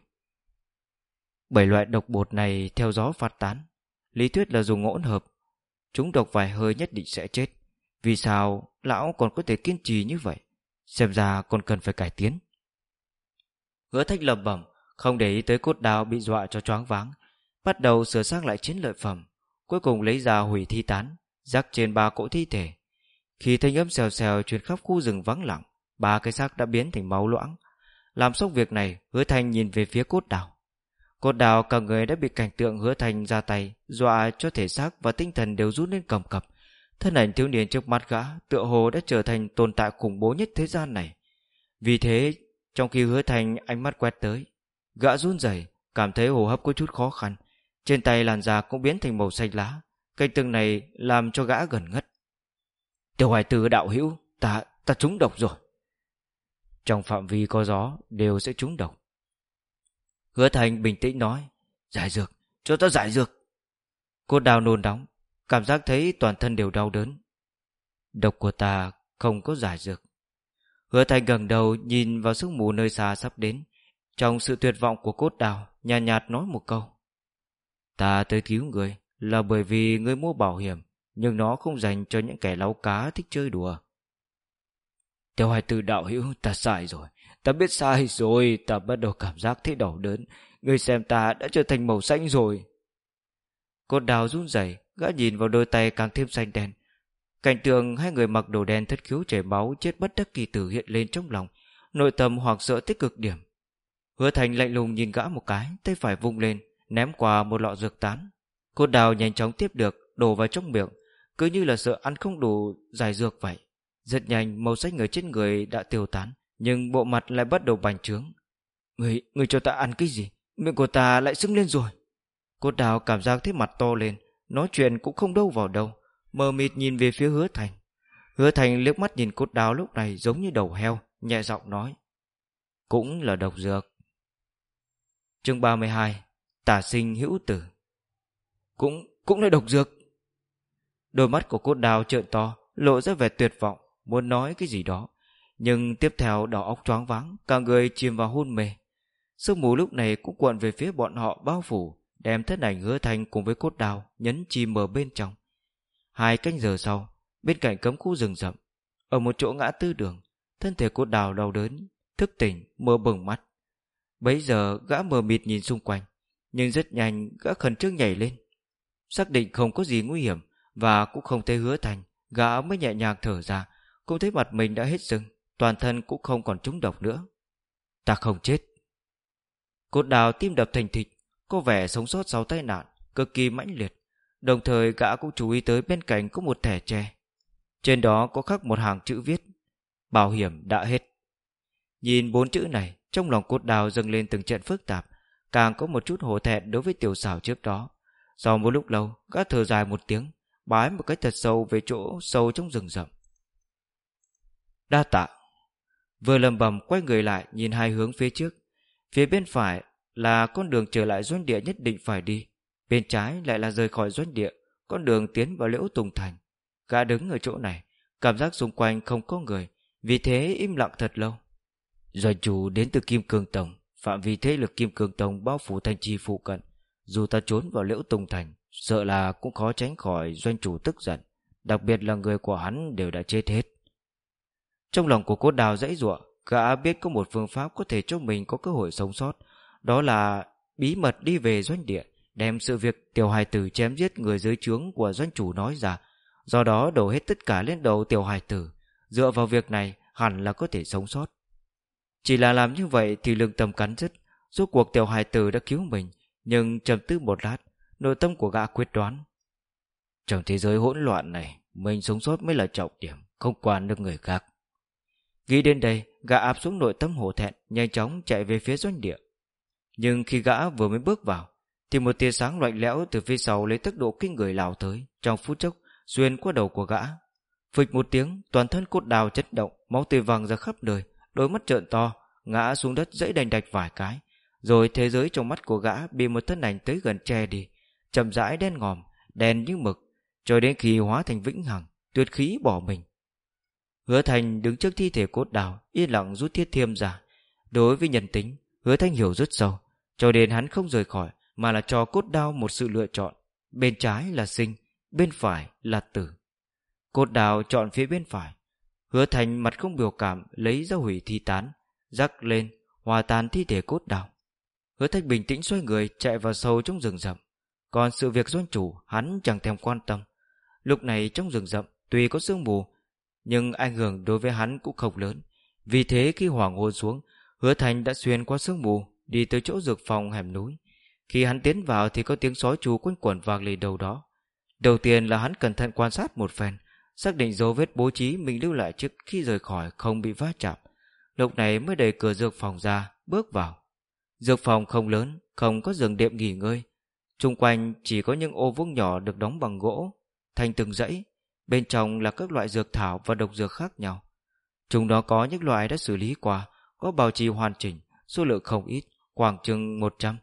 Bảy loại độc bột này theo gió phát tán, lý thuyết là dùng hỗn hợp. Chúng độc vài hơi nhất định sẽ chết. Vì sao lão còn có thể kiên trì như vậy? Xem ra còn cần phải cải tiến. Hứa thanh lầm bẩm, Không để ý tới cốt đao bị dọa cho choáng váng, Bắt đầu sửa sang lại chiến lợi phẩm, Cuối cùng lấy ra hủy thi tán, Rắc trên ba cỗ thi thể Khi thanh âm xèo xèo truyền khắp khu rừng vắng lặng, Ba cái xác đã biến thành máu loãng Làm xong việc này, Hứa thanh nhìn về phía cốt đào Cốt đào cả người đã bị cảnh tượng hứa thanh ra tay, Dọa cho thể xác và tinh thần đều rút lên cầm cập Thân ảnh thiếu niên trước mắt gã Tựa hồ đã trở thành tồn tại khủng bố nhất thế gian này. Vì thế Trong khi hứa thành ánh mắt quét tới Gã run rẩy Cảm thấy hô hấp có chút khó khăn. Trên tay làn da cũng biến thành màu xanh lá cây tương này làm cho gã gần ngất. Tiểu hoài tử đạo hữu Ta, ta trúng độc rồi. Trong phạm vi có gió Đều sẽ trúng độc. Hứa thành bình tĩnh nói Giải dược, cho ta giải dược. Cô đào nôn đóng Cảm giác thấy toàn thân đều đau đớn. Độc của ta không có giải dược. Hứa thành gần đầu nhìn vào sức mù nơi xa sắp đến, Trong sự tuyệt vọng của cốt đào Nhạt nhạt nói một câu. Ta tới cứu người Là bởi vì người mua bảo hiểm, Nhưng nó không dành cho những kẻ láu cá thích chơi đùa. Tiểu hoài từ đạo hữu, ta sai rồi. Ta biết sai rồi, Ta bắt đầu cảm giác thấy đau đớn. Người xem ta đã trở thành màu xanh rồi. Cốt đào run rẩy Gã nhìn vào đôi tay càng thêm xanh đen. Cảnh tượng hai người mặc đồ đen thất khiếu chảy máu Chết bất đắc kỳ tử hiện lên trong lòng. Nội tâm hoặc sợ tích cực điểm. Hứa thành lạnh lùng nhìn gã một cái Tay phải vung lên Ném qua một lọ dược tán. Cốt đào nhanh chóng tiếp được Đổ vào trong miệng. Cứ như là sợ ăn không đủ giải dược vậy. Rất nhanh màu xanh ở trên người đã tiêu tán Nhưng bộ mặt lại bắt đầu bành trướng. Người, người cho ta ăn cái gì? Miệng của ta lại sưng lên rồi. Cốt đào cảm giác thấy mặt to lên Nói chuyện cũng không đâu vào đâu, Mờ mịt nhìn về phía hứa thành. Hứa thành liếc mắt nhìn cốt đào lúc này giống như đầu heo, Nhẹ giọng nói, Cũng là độc dược. Chương 32 Tả sinh hữu tử. Cũng cũng là độc dược. Đôi mắt của cốt đào trợn to, Lộ ra vẻ tuyệt vọng, Muốn nói cái gì đó. Nhưng tiếp theo đầu óc choáng váng, Cả người chìm vào hôn mê. Sương mù lúc này cũng cuộn về phía bọn họ bao phủ. Đem thân ảnh hứa thành cùng với cốt đào Nhấn chìm ở bên trong. Hai canh giờ sau, Bên cạnh cấm khu rừng rậm, Ở một chỗ ngã tư đường, Thân thể cốt đào đau đớn, Thức tỉnh, mơ bừng mắt. Bấy giờ, gã mờ mịt nhìn xung quanh, Nhưng rất nhanh gã khẩn trương nhảy lên. Xác định không có gì nguy hiểm Và cũng không thấy hứa thành Gã mới nhẹ nhàng thở ra, Cũng thấy mặt mình đã hết sưng, Toàn thân cũng không còn trúng độc nữa. Ta không chết. Cốt đào tim đập thành thịt có vẻ sống sót sau tai nạn, Cực kỳ mãnh liệt. Đồng thời gã cũng chú ý tới bên cạnh có một thẻ tre. Trên đó có khắc một hàng chữ viết, Bảo hiểm đã hết. Nhìn bốn chữ này, Trong lòng cốt đào dâng lên từng trận phức tạp, Càng có một chút hổ thẹn đối với tiểu xảo trước đó. Sau một lúc lâu, Gã thở dài một tiếng, Bái một cách thật sâu về chỗ sâu trong rừng rậm. Đa tạ. Vừa lầm bầm quay người lại, Nhìn hai hướng phía trước. Phía bên phải là con đường trở lại doanh địa nhất định phải đi, Bên trái lại là rời khỏi doanh địa, Con đường tiến vào liễu tùng thành. Gã đứng ở chỗ này, Cảm giác xung quanh không có người, Vì thế im lặng thật lâu. Doanh chủ đến từ Kim Cương Tông, Phạm vi thế lực Kim Cương Tông bao phủ thành trì phụ cận. Dù ta trốn vào liễu tùng thành, Sợ là cũng khó tránh khỏi doanh chủ tức giận, Đặc biệt là người của hắn đều đã chết hết. Trong lòng của cốt đào dãy giụa Gã biết có một phương pháp có thể cho mình có cơ hội sống sót đó là bí mật đi về doanh địa, Đem sự việc tiểu hài tử chém giết người dưới trướng của doanh chủ nói ra. Do đó đổ hết tất cả lên đầu tiểu hài tử. Dựa vào việc này, hẳn là có thể sống sót. Chỉ là làm như vậy thì lương tâm cắn rứt. Rốt cuộc tiểu hài tử đã cứu mình, Nhưng trầm tư một lát, Nội tâm của gã quyết đoán. Trong thế giới hỗn loạn này, Mình sống sót mới là trọng điểm, Không quan được người khác. Nghĩ đến đây, Gã áp xuống nội tâm hổ thẹn, Nhanh chóng chạy về phía doanh địa. Nhưng khi gã vừa mới bước vào, Thì một tia sáng lạnh lẽo từ phía sau Lấy tốc độ kinh người lao tới, Trong phút chốc, xuyên qua đầu của gã. Phịch một tiếng, toàn thân cốt đào chất động, Máu tươi văng ra khắp nơi, Đôi mắt trợn to, Ngã xuống đất dãy đành đạch vài cái. Rồi thế giới trong mắt của gã Bị một thân ảnh tới gần che đi, chậm rãi đen ngòm, Đen như mực, Cho đến khi hóa thành vĩnh hằng, Tuyệt khí bỏ mình. Hứa Thành đứng trước thi thể cốt đào Yên lặng rút thiết thiêm ra. Đối với nhân tính Hứa thanh hiểu rất sâu Cho nên hắn không rời khỏi Mà là cho cốt đao một sự lựa chọn Bên trái là sinh Bên phải là tử Cốt đào chọn phía bên phải Hứa Thành mặt không biểu cảm Lấy ra hủy thi tán Rắc lên hòa tan thi thể cốt đào. Hứa Thanh bình tĩnh xoay người chạy vào sâu trong rừng rậm. Còn sự việc doanh chủ hắn chẳng thèm quan tâm. Lúc này trong rừng rậm tuy có sương mù, nhưng ảnh hưởng đối với hắn cũng không lớn. Vì thế khi hoàng hôn xuống, Hứa Thành đã xuyên qua sương mù, đi tới chỗ dược phòng hẻm núi. Khi hắn tiến vào thì có tiếng sói chú quanh quẩn vang lên đầu đó. Đầu tiên là hắn cẩn thận quan sát một phen, xác định dấu vết bố trí mình lưu lại trước khi rời khỏi không bị va chạm. Lúc này mới đẩy cửa dược phòng ra, bước vào. Dược phòng không lớn, không có giường đệm nghỉ ngơi. Trung quanh chỉ có những ô vuông nhỏ được đóng bằng gỗ, thành từng dãy. Bên trong là các loại dược thảo và độc dược khác nhau. Chúng đó có những loại đã xử lý qua, có bảo trì hoàn chỉnh, số lượng không ít, khoảng chừng 100.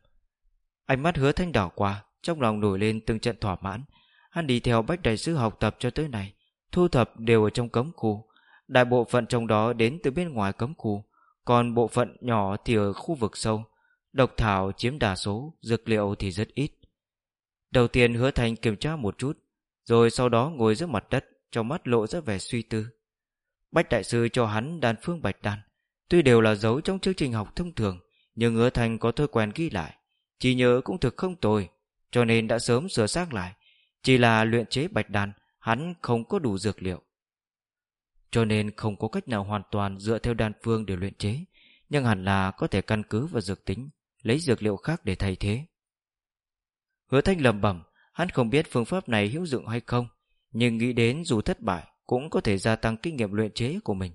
Ánh mắt hứa thanh đảo qua, trong lòng nổi lên từng trận thỏa mãn. Hắn đi theo bách đại sư học tập cho tới này, thu thập đều ở trong cấm khu. Đại bộ phận trong đó đến từ bên ngoài cấm khu, còn bộ phận nhỏ thì ở khu vực sâu. Độc thảo chiếm đa số, dược liệu thì rất ít. Đầu tiên hứa thành kiểm tra một chút, rồi sau đó ngồi dưới mặt đất, trong mắt lộ ra vẻ suy tư. Bách đại sư cho hắn đàn phương bạch đàn, tuy đều là dấu trong chương trình học thông thường, nhưng hứa thành có thói quen ghi lại. Chỉ nhớ cũng thực không tồi, cho nên đã sớm sửa xác lại. Chỉ là luyện chế bạch đàn, hắn không có đủ dược liệu. Cho nên không có cách nào hoàn toàn dựa theo đan phương để luyện chế, nhưng hẳn là có thể căn cứ vào dược tính, lấy dược liệu khác để thay thế. Hứa thanh lầm bẩm, hắn không biết phương pháp này hữu dụng hay không, nhưng nghĩ đến dù thất bại cũng có thể gia tăng kinh nghiệm luyện chế của mình.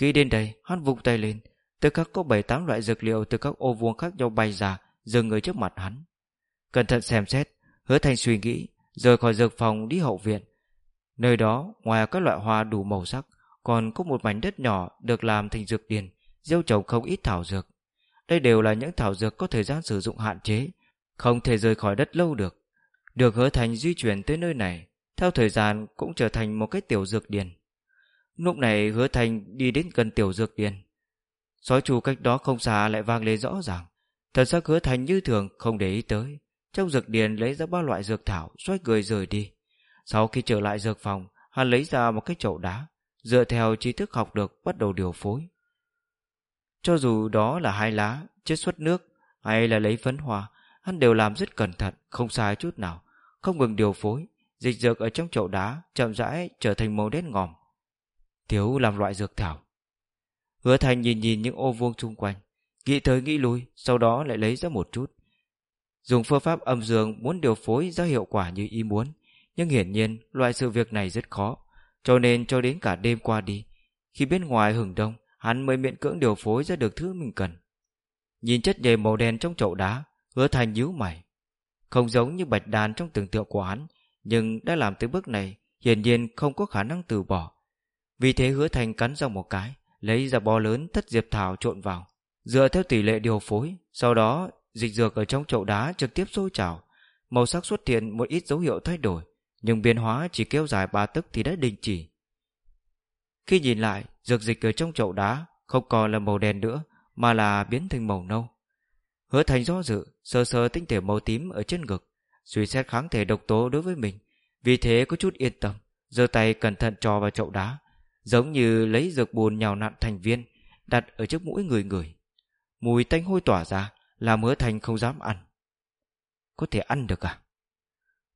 Khi đến đây, hắn vung tay lên, từ các có bảy tám loại dược liệu từ các ô vuông khác nhau bay ra, dừng ở trước mặt hắn. Cẩn thận xem xét, hứa thanh suy nghĩ, rời khỏi dược phòng đi hậu viện. Nơi đó, ngoài các loại hoa đủ màu sắc, còn có một mảnh đất nhỏ được làm thành dược điền, gieo trồng không ít thảo dược. Đây đều là những thảo dược có thời gian sử dụng hạn chế, không thể rời khỏi đất lâu được. Được hứa thành di chuyển tới nơi này, theo thời gian cũng trở thành một cái tiểu dược điền. Lúc này hứa thành đi đến gần tiểu dược điền. Sói chu cách đó không xa lại vang lên rõ ràng. Thật sắc hứa thành như thường không để ý tới. Trong dược điền lấy ra ba loại dược thảo, xoay người rời đi. Sau khi trở lại dược phòng, hắn lấy ra một cái chậu đá, dựa theo trí thức học được bắt đầu điều phối. Cho dù đó là hai lá, chiết xuất nước hay là lấy phấn hoa, hắn đều làm rất cẩn thận, không sai chút nào, không ngừng điều phối, dịch dược ở trong chậu đá chậm rãi trở thành màu đen ngòm. Thiếu làm loại dược thảo. Hứa Thành nhìn nhìn những ô vuông xung quanh, nghĩ tới nghĩ lui, sau đó lại lấy ra một chút. Dùng phương pháp âm dương muốn điều phối ra hiệu quả như ý muốn, nhưng hiển nhiên loại sự việc này rất khó, cho nên cho đến cả đêm qua đi, khi bên ngoài hừng đông, hắn mới miễn cưỡng điều phối ra được thứ mình cần. Nhìn chất nhầy màu đen trong chậu đá, hứa thành nhíu mày. Không giống như bạch đàn trong tưởng tượng của hắn, nhưng đã làm tới bước này, hiển nhiên không có khả năng từ bỏ. Vì thế hứa thành cắn ra một cái, lấy ra bó lớn thất diệp thảo trộn vào. Dựa theo tỷ lệ điều phối, sau đó dịch dược ở trong chậu đá trực tiếp sôi trào. Màu sắc xuất hiện một ít dấu hiệu thay đổi, nhưng biến hóa chỉ kéo dài ba tức thì đã đình chỉ. Khi nhìn lại, dược dịch ở trong chậu đá không còn là màu đen nữa, mà là biến thành màu nâu. Hứa thành do dự, sờ sờ tinh thể màu tím ở trên ngực, suy xét kháng thể độc tố đối với mình. Vì thế có chút yên tâm, giơ tay cẩn thận trò vào chậu đá, giống như lấy dược bùn nhào nặn thành viên, đặt ở trước mũi người người. Mùi tanh hôi tỏa ra, làm hứa thành không dám ăn. Có thể ăn được à?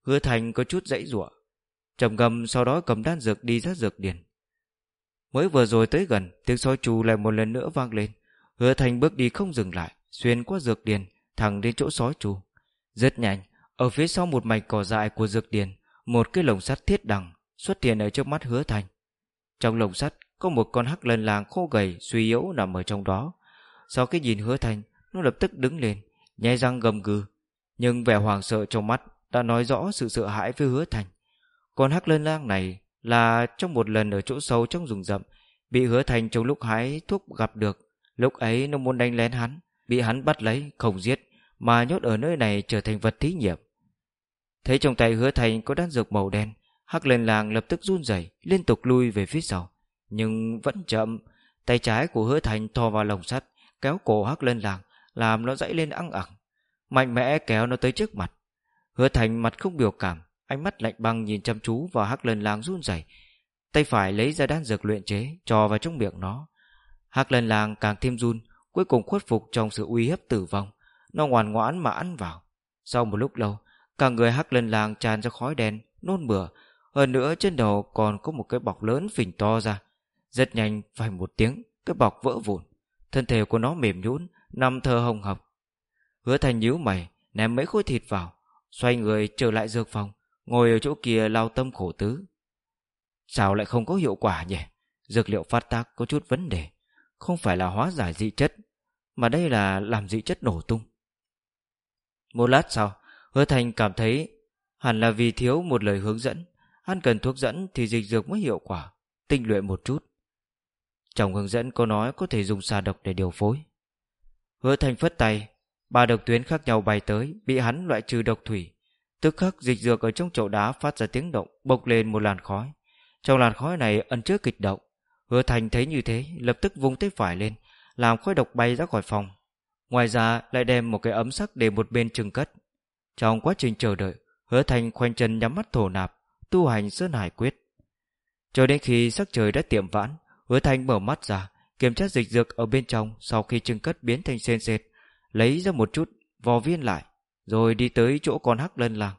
Hứa thành có chút dãy rủa trầm ngâm sau đó cầm đan dược đi ra dược điền. Mới vừa rồi tới gần, tiếng sói chu lại một lần nữa vang lên. Hứa thành bước đi không dừng lại, xuyên qua dược điền, thẳng đến chỗ sói chu Rất nhanh, ở phía sau một mảnh cỏ dại của dược điền, một cái lồng sắt thiết đằng xuất hiện ở trước mắt hứa thành. Trong lồng sắt có một con hắc lân làng khô gầy suy yếu nằm ở trong đó. Sau khi nhìn hứa thành, nó lập tức đứng lên, nhai răng gầm gừ. Nhưng vẻ hoàng sợ trong mắt đã nói rõ sự sợ hãi với hứa thành. Con hắc lân lang này là trong một lần ở chỗ sâu trong rừng rậm, bị hứa thành trong lúc hái thuốc gặp được. Lúc ấy nó muốn đánh lén hắn, bị hắn bắt lấy, không giết, mà nhốt ở nơi này trở thành vật thí nghiệm. Thấy trong tay hứa thành có đan dược màu đen, hắc lên làng lập tức run rẩy liên tục lui về phía sau. Nhưng vẫn chậm, tay trái của hứa thành thò vào lồng sắt, kéo cổ hắc lên làng làm nó dãy lên ăng ẳng. Mạnh mẽ kéo nó tới trước mặt. Hứa thành mặt không biểu cảm, ánh mắt lạnh băng nhìn chăm chú vào hắc lên làng run rẩy tay phải lấy ra đan dược luyện chế Trò vào trong miệng nó hắc lên làng càng thêm run Cuối cùng khuất phục trong sự uy hiếp tử vong Nó ngoan ngoãn mà ăn vào Sau một lúc lâu Cả người hắc lên làng tràn ra khói đen Nôn mửa hơn nữa trên đầu còn có một cái bọc lớn phình to ra. Rất nhanh vài một tiếng, Cái bọc vỡ vụn. Thân thể của nó mềm nhũn, Nằm thơ hồng hộc. Hứa thành nhíu mày, Ném mấy khối thịt vào, Xoay người trở lại dược phòng, Ngồi ở chỗ kia lao tâm khổ tứ. Sao lại không có hiệu quả nhỉ? Dược liệu phát tác có chút vấn đề. Không phải là hóa giải dị chất, Mà đây là làm dị chất nổ tung. Một lát sau, Hứa Thành cảm thấy Hẳn là vì thiếu một lời hướng dẫn. Hắn cần thuốc dẫn thì dịch dược mới hiệu quả, Tinh luyện một chút. Trong hướng dẫn có nói có thể dùng xà độc để điều phối. Hứa Thành phất tay, Ba độc tuyến khác nhau bay tới, Bị hắn loại trừ độc thủy. Tức khắc dịch dược ở trong chậu đá phát ra tiếng động, Bốc lên một làn khói. Trong làn khói này ẩn chứa kịch động Hứa Thành thấy như thế, Lập tức vung tay phải lên, Làm khói độc bay ra khỏi phòng. Ngoài ra lại đem một cái ấm sắc để một bên trưng cất. Trong quá trình chờ đợi, Hứa Thành khoanh chân nhắm mắt thổ nạp. Tu hành Sơn Hải Quyết. Cho đến khi sắc trời đã tiệm vãn, Hứa Thành mở mắt ra, Kiểm tra dịch dược ở bên trong Sau khi trưng cất biến thành sên sệt, Lấy ra một chút, vò viên lại, Rồi đi tới chỗ con hắc lân làng.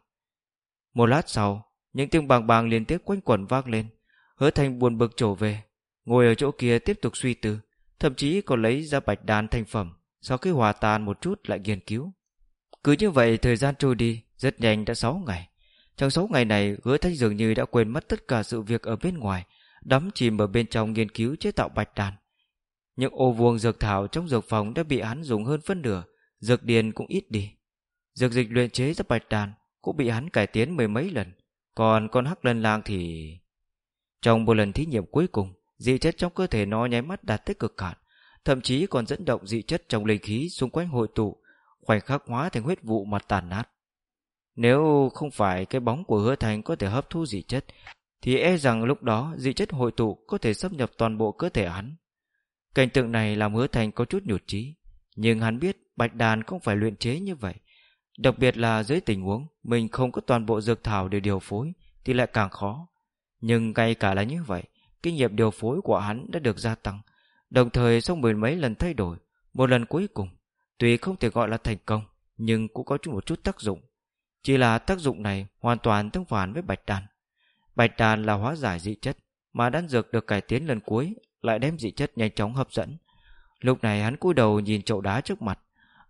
Một lát sau, Những tiếng bàng bàng liên tiếp quanh quẩn vang lên, Hứa Thành buồn bực trở về, Ngồi ở chỗ kia tiếp tục suy tư, Thậm chí còn lấy ra bạch đàn thành phẩm, Sau khi hòa tan một chút lại nghiên cứu. Cứ như vậy thời gian trôi đi, Rất nhanh đã 6 ngày. Trong số ngày này, hứa thách dường như đã quên mất tất cả sự việc ở bên ngoài, Đắm chìm ở bên trong nghiên cứu chế tạo bạch đàn. Những ô vuông dược thảo trong dược phòng đã bị hắn dùng hơn phân nửa, Dược điền cũng ít đi. Dược dịch luyện chế ra bạch đàn Cũng bị hắn cải tiến mười mấy lần, Còn con hắc lân lang thì... Trong một lần thí nghiệm cuối cùng, dị chất trong cơ thể nó nháy mắt đạt tới cực hạn, thậm chí còn dẫn động dị chất trong linh khí xung quanh hội tụ, khoảnh khắc hóa thành huyết vụ mặt tàn nát nếu không phải cái bóng của hứa thành có thể hấp thu dị chất, thì e rằng lúc đó dị chất hội tụ có thể xâm nhập toàn bộ cơ thể hắn. Cảnh tượng này làm hứa thành có chút nhụt chí, nhưng hắn biết bạch đàn không phải luyện chế như vậy. Đặc biệt là dưới tình huống mình không có toàn bộ dược thảo để điều phối thì lại càng khó. Nhưng ngay cả là như vậy, kinh nghiệm điều phối của hắn đã được gia tăng, đồng thời sau mười mấy lần thay đổi, một lần cuối cùng, tuy không thể gọi là thành công, nhưng cũng có chút một chút tác dụng chỉ là tác dụng này hoàn toàn tương phản với bạch đàn. Bạch đàn là hóa giải dị chất, mà đan dược được cải tiến lần cuối lại đem dị chất nhanh chóng hấp dẫn. Lúc này hắn cúi đầu nhìn chậu đá trước mặt,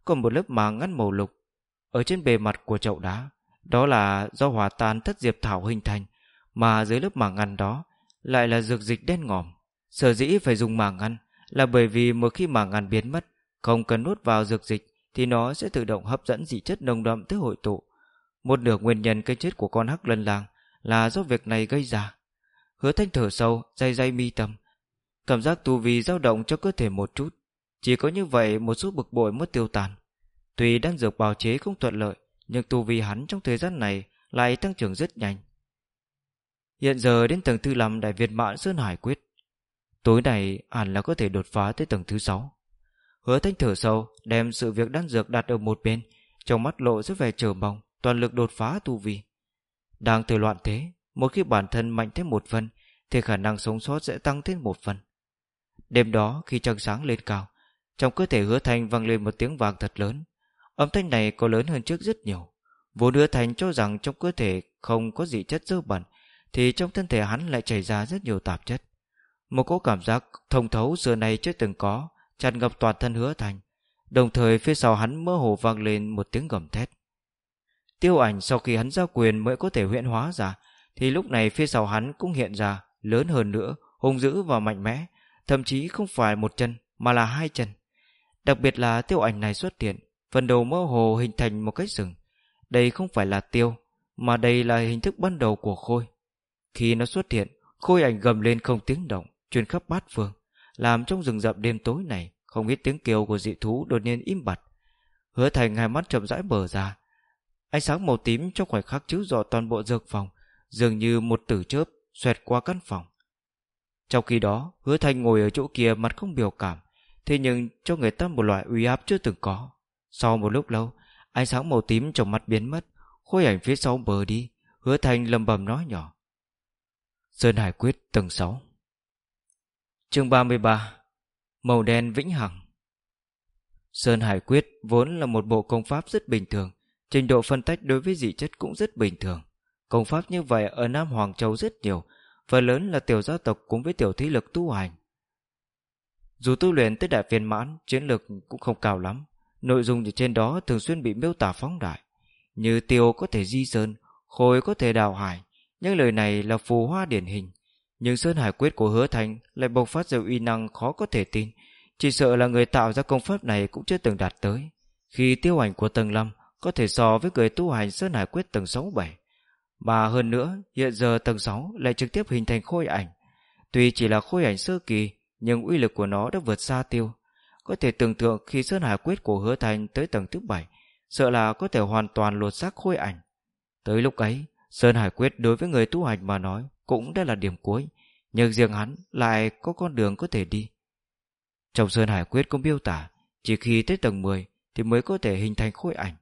còn một lớp màng ngăn màu lục ở trên bề mặt của chậu đá. Đó là do hòa tan thất diệp thảo hình thành, mà dưới lớp màng ngăn đó lại là dược dịch đen ngòm. Sở dĩ phải dùng màng ngăn là bởi vì một khi màng ngăn biến mất, không cần nuốt vào dược dịch thì nó sẽ tự động hấp dẫn dị chất nồng đậm tới hội tụ một nửa nguyên nhân cái chết của con hắc lân lang là do việc này gây ra. Hứa thanh thở sâu, day day mi tâm. Cảm giác tu vi dao động cho cơ thể một chút. Chỉ có như vậy một số bực bội mất tiêu tàn. Tuy đang dược bào chế không thuận lợi, nhưng tu vi hắn trong thời gian này lại tăng trưởng rất nhanh. Hiện giờ đến tầng thứ 5 đại việt mãn Sơn Hải Quyết. Tối này hẳn là có thể đột phá tới tầng thứ 6 Hứa thanh thở sâu, Đem sự việc đan dược đặt ở một bên, Trong mắt lộ rất vẻ chờ mong. Toàn lực đột phá tu vi Đang từ loạn thế mỗi khi bản thân mạnh thêm một phần Thì khả năng sống sót sẽ tăng thêm một phần Đêm đó khi trăng sáng lên cao Trong cơ thể hứa Thành vang lên một tiếng vàng thật lớn Âm thanh này có lớn hơn trước rất nhiều Vốn hứa thành cho rằng trong cơ thể không có gì chất dơ bẩn thì trong thân thể hắn lại chảy ra rất nhiều tạp chất. Một cỗ cảm giác thông thấu xưa nay chưa từng có, tràn ngập toàn thân hứa thành. Đồng thời phía sau hắn mơ hồ vang lên một tiếng gầm thét. Tiêu ảnh sau khi hắn ra quyền mới có thể huyện hóa ra, thì lúc này phía sau hắn cũng hiện ra, lớn hơn nữa, hung dữ và mạnh mẽ, thậm chí không phải một chân, mà là hai chân. Đặc biệt là tiêu ảnh này xuất hiện, phần đầu mơ hồ hình thành một cái rừng. Đây không phải là tiêu, mà đây là hình thức ban đầu của khôi. Khi nó xuất hiện, khôi ảnh gầm lên không tiếng động, truyền khắp bát phương, làm trong rừng rậm đêm tối này, không ít tiếng kêu của dị thú đột nhiên im bặt. Hứa thành hai mắt chậm rãi mở ra. Ánh sáng màu tím trong khoảnh khắc chiếu rọi toàn bộ dược phòng, dường như một tử chớp xoẹt qua căn phòng. Trong khi đó, hứa Thanh ngồi ở chỗ kia mặt không biểu cảm, thế nhưng cho người ta một loại uy áp chưa từng có. Sau một lúc lâu, ánh sáng màu tím trong mắt biến mất, khôi ảnh phía sau bờ đi, hứa Thanh lầm bầm nói nhỏ. Sơn Hải Quyết tầng 6 Chương 33 Màu đen vĩnh hằng Sơn Hải Quyết vốn là một bộ công pháp rất bình thường, trình độ phân tách đối với dị chất cũng rất bình thường. Công pháp như vậy ở Nam Hoàng Châu rất nhiều, phần lớn là tiểu gia tộc cùng với tiểu thí lực tu hành. Dù tu luyện tới đại viên mãn, chiến lược cũng không cao lắm. Nội dung trên đó thường xuyên bị miêu tả phóng đại. Như tiêu có thể di sơn, khôi có thể đào hải. Những lời này là phù hoa điển hình. Nhưng Sơn Hải Quyết của hứa thành lại bộc phát ra uy năng khó có thể tin. Chỉ sợ là người tạo ra công pháp này cũng chưa từng đạt tới. Khi tiêu ảnh của tầng 5 có thể so với người tu hành Sơn Hải Quyết tầng 6-7. Mà hơn nữa, hiện giờ tầng 6 lại trực tiếp hình thành khôi ảnh. Tuy chỉ là khôi ảnh sơ kỳ, nhưng uy lực của nó đã vượt xa tiêu. Có thể tưởng tượng khi Sơn Hải Quyết của hứa thành tới tầng thứ 7, sợ là có thể hoàn toàn lột xác khôi ảnh. Tới lúc ấy, Sơn Hải Quyết đối với người tu hành mà nói cũng đã là điểm cuối, nhưng riêng hắn lại có con đường có thể đi. Trong Sơn Hải Quyết cũng miêu tả, chỉ khi tới tầng 10 thì mới có thể hình thành khôi ảnh.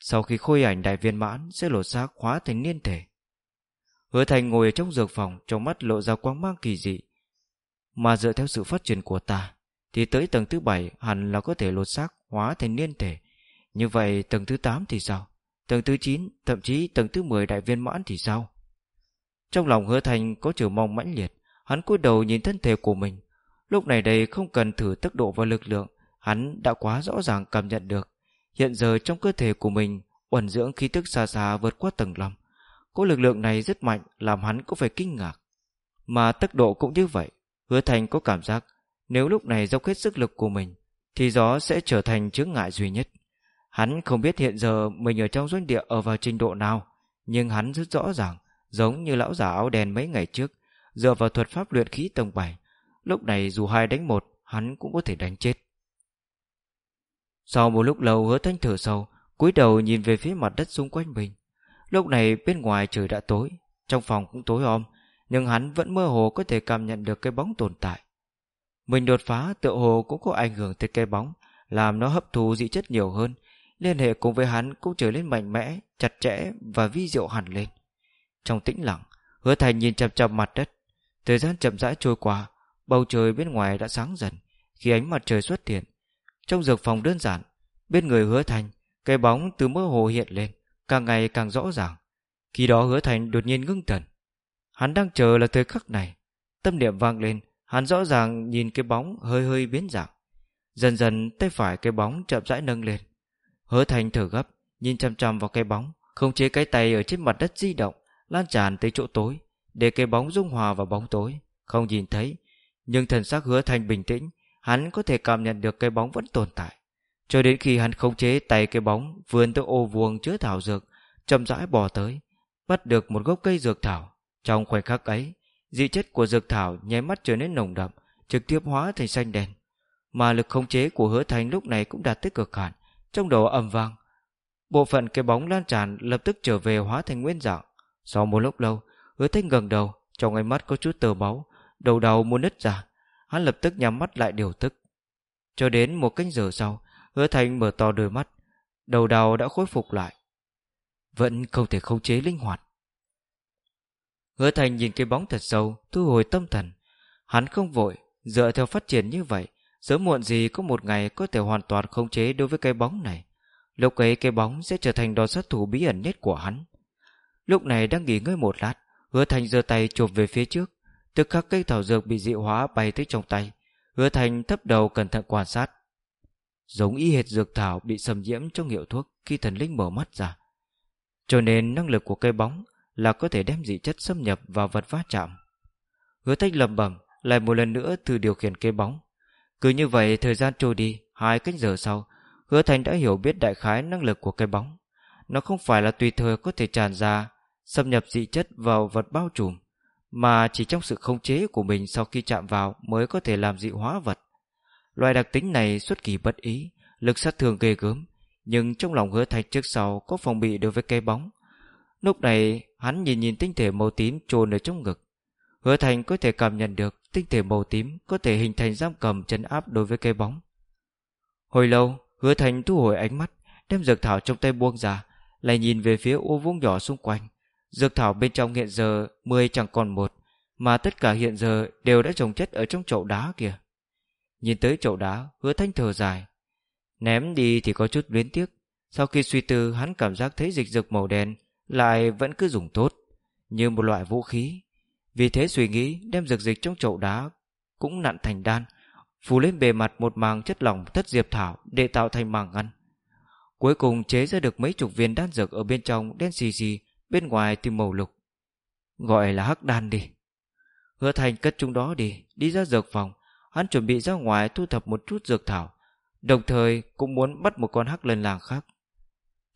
Sau khi khôi ảnh đại viên mãn sẽ lột xác hóa thành niên thể. Hứa Thành ngồi ở trong dược phòng, trong mắt lộ ra quang mang kỳ dị. Mà dựa theo sự phát triển của ta, thì tới tầng thứ bảy hẳn là có thể lột xác hóa thành niên thể. Như vậy tầng thứ 8 thì sao? Tầng thứ 9, thậm chí tầng thứ 10 đại viên mãn thì sao? Trong lòng hứa thành có chiều mong mãnh liệt, hắn cúi đầu nhìn thân thể của mình. Lúc này đây không cần thử tốc độ và lực lượng, hắn đã quá rõ ràng cảm nhận được. Hiện giờ trong cơ thể của mình, uẩn dưỡng khí tức xa xa vượt qua tầng lâm. Có lực lượng này rất mạnh làm hắn cũng phải kinh ngạc. Mà tốc độ cũng như vậy, hứa thành có cảm giác nếu lúc này dốc hết sức lực của mình thì gió sẽ trở thành chướng ngại duy nhất. Hắn không biết hiện giờ mình ở trong doanh địa ở vào trình độ nào, nhưng hắn rất rõ ràng, giống như lão giả áo đen mấy ngày trước, dựa vào thuật pháp luyện khí tầng 7, lúc này dù hai đánh một, hắn cũng có thể đánh chết. Sau một lúc lâu hứa thanh thở sâu, cúi đầu nhìn về phía mặt đất xung quanh mình. Lúc này bên ngoài trời đã tối, trong phòng cũng tối om, nhưng hắn vẫn mơ hồ có thể cảm nhận được cái bóng tồn tại. Mình đột phá tựa hồ cũng có ảnh hưởng tới cái bóng, làm nó hấp thu dị chất nhiều hơn, liên hệ cùng với hắn cũng trở nên mạnh mẽ, chặt chẽ và vi diệu hẳn lên. Trong tĩnh lặng, hứa thành nhìn chằm chằm mặt đất. Thời gian chậm rãi trôi qua, bầu trời bên ngoài đã sáng dần, khi ánh mặt trời xuất hiện. Trong dược phòng đơn giản, bên người hứa thành, cái bóng từ mơ hồ hiện lên, càng ngày càng rõ ràng. Khi đó hứa thành đột nhiên ngưng thần. Hắn đang chờ là thời khắc này. Tâm niệm vang lên, hắn rõ ràng nhìn cái bóng hơi hơi biến dạng. Dần dần tay phải cái bóng chậm rãi nâng lên. Hứa thành thở gấp, nhìn chăm chăm vào cái bóng, không chế cái tay ở trên mặt đất di động, lan tràn tới chỗ tối, để cái bóng dung hòa vào bóng tối, không nhìn thấy. Nhưng thần sắc hứa thành bình tĩnh, hắn có thể cảm nhận được cái bóng vẫn tồn tại. Cho đến khi hắn khống chế tay cái bóng vươn tới ô vuông chứa thảo dược, chậm rãi bò tới, bắt được một gốc cây dược thảo. Trong khoảnh khắc ấy, dị chất của dược thảo nháy mắt trở nên nồng đậm, trực tiếp hóa thành xanh đen. Mà lực khống chế của hứa thành lúc này cũng đạt tới cực hạn, trong đầu ầm vang. Bộ phận cái bóng lan tràn lập tức trở về hóa thành nguyên dạng. Sau một lúc lâu, hứa thanh gần đầu, trong ánh mắt có chút tờ máu, đầu đầu muốn nứt ra. Hắn lập tức nhắm mắt lại điều tức. Cho đến một canh giờ sau, hứa thanh mở to đôi mắt, đầu đau đã khôi phục lại. Vẫn không thể khống chế linh hoạt. Hứa thành nhìn cái bóng thật sâu, thu hồi tâm thần. Hắn không vội, dựa theo phát triển như vậy, sớm muộn gì có một ngày có thể hoàn toàn khống chế đối với cái bóng này. Lúc ấy cái bóng sẽ trở thành đòn sát thủ bí ẩn nhất của hắn. Lúc này đang nghỉ ngơi một lát, hứa thành giơ tay chụp về phía trước. Tức khắc cây thảo dược bị dị hóa bay tới trong tay. Hứa thành thấp đầu cẩn thận quan sát. Giống y hệt dược thảo bị xâm nhiễm trong hiệu thuốc khi thần linh mở mắt ra. Cho nên năng lực của cây bóng là có thể đem dị chất xâm nhập vào vật va chạm. Hứa thanh lầm bẩm lại một lần nữa thử điều khiển cây bóng. Cứ như vậy thời gian trôi đi, hai cách giờ sau, Hứa Thành đã hiểu biết đại khái năng lực của cây bóng. Nó không phải là tùy thời có thể tràn ra, xâm nhập dị chất vào vật bao trùm, mà chỉ trong sự khống chế của mình sau khi chạm vào mới có thể làm dị hóa vật. Loại đặc tính này xuất kỳ bất ý, lực sát thương ghê gớm, nhưng trong lòng hứa thành trước sau có phòng bị đối với cây bóng. Lúc này hắn nhìn nhìn tinh thể màu tím trồn ở trong ngực. Hứa thành có thể cảm nhận được tinh thể màu tím có thể hình thành giam cầm chấn áp đối với cây bóng. Hồi lâu, hứa thành thu hồi ánh mắt, đem dược thảo trong tay buông ra, lại nhìn về phía ô vuông nhỏ xung quanh. Dược thảo bên trong hiện giờ mười chẳng còn một, mà tất cả hiện giờ đều đã trồng chất ở trong chậu đá kìa. Nhìn tới chậu đá, hứa thanh thở dài. Ném đi thì có chút luyến tiếc Sau khi suy tư hắn cảm giác thấy dịch dược màu đen Lại vẫn cứ dùng tốt Như một loại vũ khí Vì thế suy nghĩ đem dược dịch trong chậu đá Cũng nặn thành đan Phủ lên bề mặt một màng chất lỏng thất diệp thảo Để tạo thành màng ngăn Cuối cùng chế ra được mấy chục viên đan dược Ở bên trong đen xì xì Bên ngoài thì màu lục. Gọi là hắc đan đi. Hứa thành cất chúng đó đi Đi ra dược phòng. Hắn chuẩn bị ra ngoài thu thập một chút dược thảo, Đồng thời cũng muốn bắt một con hắc lân lang khác.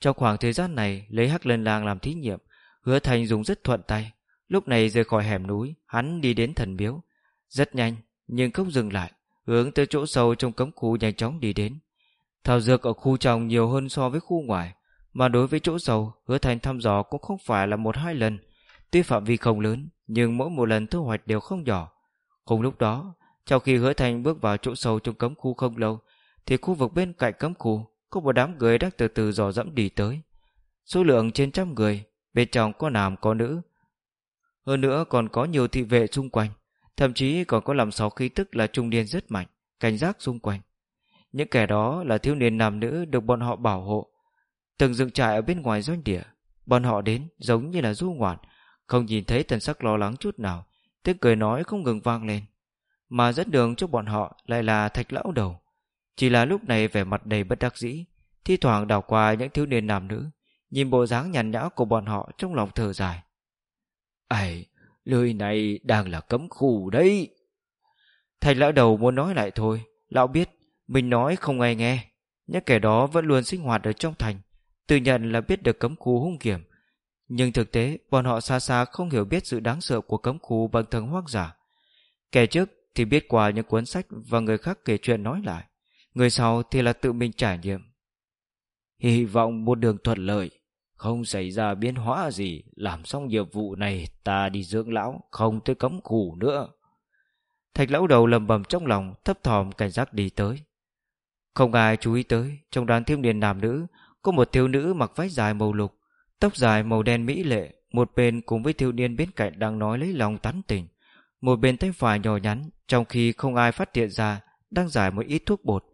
Trong khoảng thời gian này, Lấy hắc lân lang làm thí nghiệm, Hứa thành dùng rất thuận tay. Lúc này rời khỏi hẻm núi, Hắn đi đến thần miếu. Rất nhanh, nhưng không dừng lại, Hướng tới chỗ sâu trong cấm khu nhanh chóng đi đến. Thảo dược ở khu trong nhiều hơn so với khu ngoài. Mà đối với chỗ sâu Hứa thành thăm dò cũng không phải là một hai lần. Tuy phạm vi không lớn, Nhưng mỗi một lần thu hoạch đều không nhỏ. Cùng lúc đó Trong khi hứa thành bước vào chỗ sâu trong cấm khu không lâu, Thì khu vực bên cạnh cấm khu Có một đám người đang từ từ dò dẫm đi tới. Số lượng trên trăm người, Bên trong có nam, có nữ. Hơn nữa còn có nhiều thị vệ xung quanh, Thậm chí còn có làm sáu khí tức là trung niên rất mạnh, Cảnh giác xung quanh. Những kẻ đó là thiếu niên nam nữ Được bọn họ bảo hộ. Từng dựng trại ở bên ngoài doanh địa. Bọn họ đến giống như là du ngoạn không nhìn thấy thần sắc lo lắng chút nào Tiếng cười nói không ngừng vang lên. Mà dẫn đường cho bọn họ lại là thạch lão đầu. Chỉ là lúc này vẻ mặt đầy bất đắc dĩ Thi thoảng đảo qua những thiếu niên nam nữ Nhìn bộ dáng nhàn nhã của bọn họ trong lòng thở dài. Ây, lời này đang là cấm khu đấy. Thạch lão đầu muốn nói lại thôi Lão biết Mình nói không ai nghe Những kẻ đó vẫn luôn sinh hoạt ở trong thành Tự nhận là biết được cấm khu hung hiểm nhưng thực tế bọn họ xa xa không hiểu biết sự đáng sợ của cấm khu bằng thần hoang giả. Kẻ trước thì biết qua những cuốn sách và người khác kể chuyện nói lại. Người sau thì là tự mình trải nghiệm. Hy vọng một đường thuận lợi, không xảy ra biến hóa gì, làm xong nhiệm vụ này ta đi dưỡng lão, không tới cấm khu nữa. Thạch lão đầu lầm bầm trong lòng, thấp thòm cảnh giác đi tới. Không ai chú ý tới, trong đoàn thiếu niên nam nữ, có một thiếu nữ mặc váy dài màu lục, Tóc dài màu đen mỹ lệ Một bên cùng với thiếu niên bên cạnh đang nói lấy lòng tán tỉnh, Một bên tay phải nhỏ nhắn Trong khi không ai phát hiện ra Đang giải một ít thuốc bột.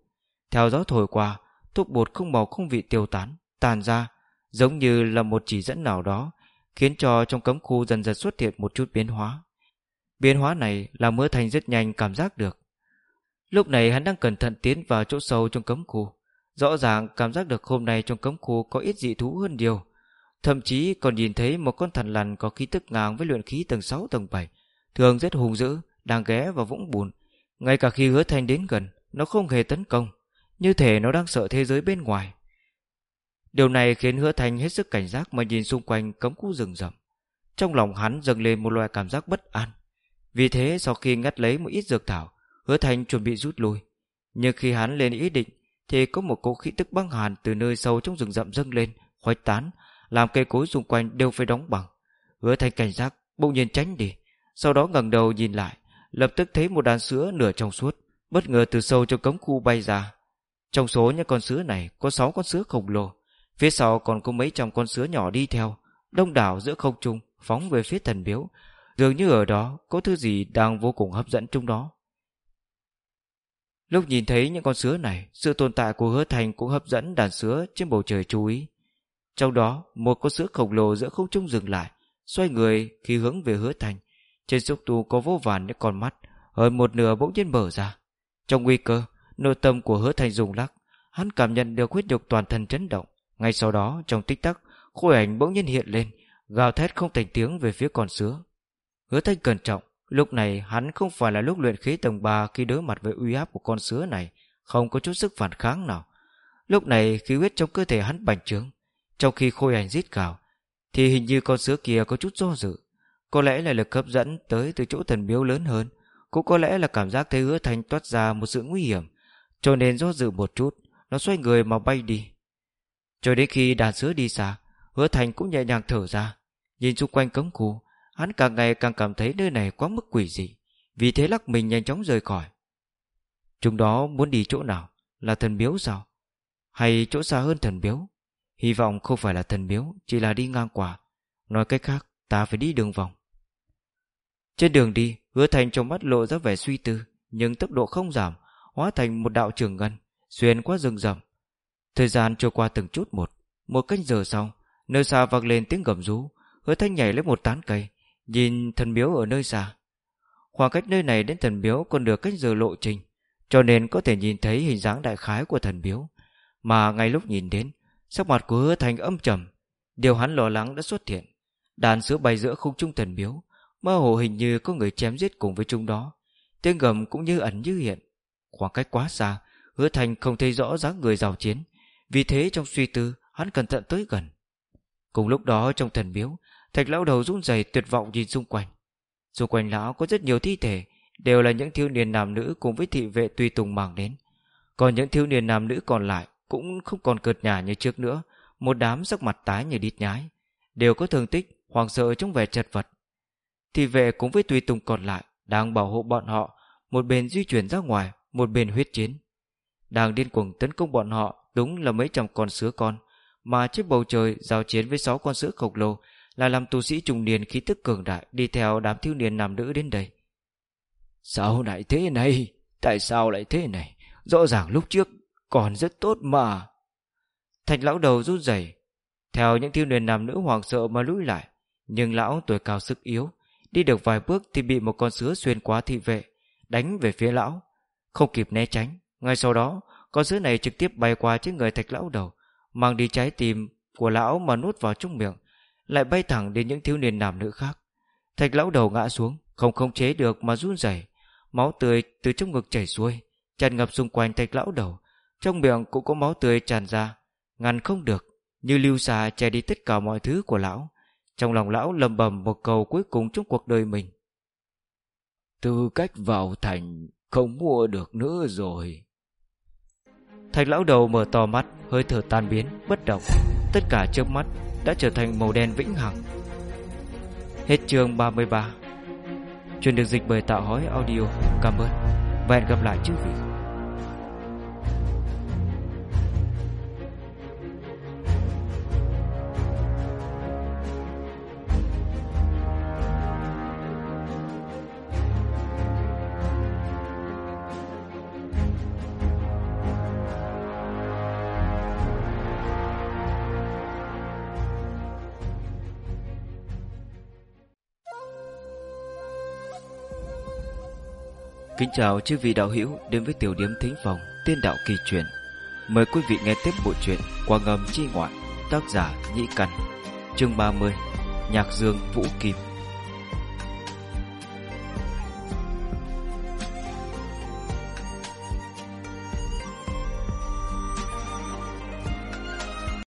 Theo gió thổi qua Thuốc bột không màu không vị tiêu tán Tàn ra Giống như là một chỉ dẫn nào đó Khiến cho trong cấm khu dần dần xuất hiện một chút biến hóa. Biến hóa này là mưa thành rất nhanh cảm giác được. Lúc này hắn đang cẩn thận tiến vào chỗ sâu trong cấm khu. Rõ ràng cảm giác được hôm nay trong cấm khu có ít dị thú hơn nhiều, Thậm chí còn nhìn thấy một con thằn lằn có khí tức ngang với luyện khí tầng 6 tầng 7 Thường rất hùng dữ Đang ghé vào vũng bùn. Ngay cả khi hứa thanh đến gần Nó không hề tấn công. Như thể nó đang sợ thế giới bên ngoài. Điều này khiến hứa thanh hết sức cảnh giác Mà nhìn xung quanh cấm khu rừng rậm. Trong lòng hắn dâng lên một loại cảm giác bất an. Vì thế sau khi ngắt lấy một ít dược thảo Hứa thanh chuẩn bị rút lui. Nhưng khi hắn lên ý định thì có một cỗ khí tức băng hàn từ nơi sâu trong rừng rậm dâng lên khoái tán làm cây cối xung quanh đều phải đóng bằng. Hứa thành cảnh giác, bỗng nhiên tránh đi, sau đó ngẩng đầu nhìn lại, lập tức thấy một đàn sữa nửa trong suốt, bất ngờ từ sâu trong cống khu bay ra. Trong số những con sứa này có sáu con sứa khổng lồ, phía sau còn có mấy trăm con sứa nhỏ đi theo, đông đảo giữa không trung, phóng về phía thần biếu, dường như ở đó có thứ gì đang vô cùng hấp dẫn chúng đó. Lúc nhìn thấy những con sứa này, sự tồn tại của hứa thành cũng hấp dẫn đàn sứa trên bầu trời chú ý. Trong đó, một con sứa khổng lồ giữa không trung dừng lại, xoay người khi hướng về hứa thành. Trên xúc tu có vô vàn những con mắt, hơn một nửa bỗng nhiên mở ra. Trong nguy cơ, nội tâm của hứa thành rùng lắc, hắn cảm nhận được huyết nhục toàn thân chấn động. Ngay sau đó, trong tích tắc, khối ảnh bỗng nhiên hiện lên, gào thét không thành tiếng về phía con sứa. Hứa thành cẩn trọng, lúc này hắn không phải là lúc luyện khí tầng 3 khi đối mặt với uy áp của con sứa này, không có chút sức phản kháng nào. Lúc này khí huyết trong cơ thể hắn bành trướng, trong khi khôi ảnh rít gào Thì hình như con sứa kia có chút do dự. Có lẽ là lực hấp dẫn tới từ chỗ thần miếu lớn hơn Cũng có lẽ là cảm giác thấy hứa thành toát ra một sự nguy hiểm Cho nên do dự một chút Nó xoay người mà bay đi. Cho đến khi đàn sứa đi xa Hứa thành cũng nhẹ nhàng thở ra Nhìn xung quanh cấm khu Hắn càng ngày càng cảm thấy nơi này quá mức quỷ dị, Vì thế lắc mình nhanh chóng rời khỏi. Chúng đó muốn đi chỗ nào? Là thần miếu sao? Hay chỗ xa hơn thần miếu? Hy vọng không phải là thần miếu, Chỉ là đi ngang qua. Nói cách khác, ta phải đi đường vòng. Trên đường đi, Hứa thành trong mắt lộ ra vẻ suy tư, Nhưng tốc độ không giảm, Hóa thành một đạo trường ngân, Xuyên qua rừng rậm. Thời gian trôi qua từng chút một. Một canh giờ sau, Nơi xa vang lên tiếng gầm rú, Hứa thanh nhảy lên một tán cây Nhìn thần miếu ở nơi xa. Khoảng cách nơi này đến thần miếu còn được cách giờ lộ trình, Cho nên có thể nhìn thấy hình dáng đại khái của thần miếu. Mà ngay lúc nhìn đến, Sắc mặt của hứa Thành âm trầm. Điều hắn lo lắng đã xuất hiện. Đàn sữa bay giữa khung trung thần miếu, Mơ hồ hình như có người chém giết cùng với chúng đó. Tiếng gầm cũng như ẩn như hiện. Khoảng cách quá xa, Hứa Thành không thấy rõ dáng người rào chiến. Vì thế trong suy tư, Hắn cẩn thận tới gần. Cùng lúc đó trong thần miếu Thạch lão đầu run rẩy tuyệt vọng nhìn xung quanh. Xung quanh lão có rất nhiều thi thể, Đều là những thiếu niên nam nữ cùng với thị vệ tùy tùng mang đến. Còn những thiếu niên nam nữ còn lại Cũng không còn cợt nhả như trước nữa, Một đám sắc mặt tái như đít nhái, Đều có thương tích Hoàng sợ trong vẻ chật vật. Thị vệ cùng với tùy tùng còn lại Đang bảo hộ bọn họ, Một bên di chuyển ra ngoài, Một bên huyết chiến. Đang điên cuồng tấn công bọn họ, Đúng là mấy trăm con sứa con, Mà trên bầu trời giao chiến với sáu con sứa khổng lồ là làm tu sĩ trùng niên khí tức cường đại Đi theo đám thiếu niên nam nữ đến đây. Sao lại thế này? Tại sao lại thế này? Rõ ràng lúc trước còn rất tốt mà. Thạch lão đầu rút rẩy. Theo những thiếu niên nam nữ hoàng sợ mà lùi lại, Nhưng lão tuổi cao sức yếu, Đi được vài bước thì bị một con sứa xuyên qua thị vệ, Đánh về phía lão. Không kịp né tránh, Ngay sau đó, con sứa này trực tiếp bay qua trên người thạch lão đầu, Mang đi trái tim của lão mà nuốt vào trong miệng lại bay thẳng đến những thiếu niên nam nữ khác. Thạch lão đầu ngã xuống Không khống chế được mà run rẩy. Máu tươi từ trong ngực chảy xuôi Tràn ngập xung quanh thạch lão đầu. Trong miệng cũng có máu tươi tràn ra Ngăn không được Như lưu xà che đi tất cả mọi thứ của lão. Trong lòng lão lầm bầm một câu cuối cùng trong cuộc đời mình. Tư cách vào thành Không mua được nữa rồi. Thạch lão đầu mở to mắt Hơi thở tan biến, bất động. Tất cả trước mắt đã trở thành màu đen vĩnh hằng. Hết chương 33 Truyền được dịch bởi tạo hói audio. Cảm ơn Và hẹn gặp lại chư vị. Kính chào chư vị đạo hữu đến với tiểu điểm thính phòng tiên đạo kỳ truyền. Mời quý vị nghe tiếp bộ truyện qua ngầm chi ngoại tác giả Nhĩ Căn, chương 30 Nhạc Dương Vũ Kim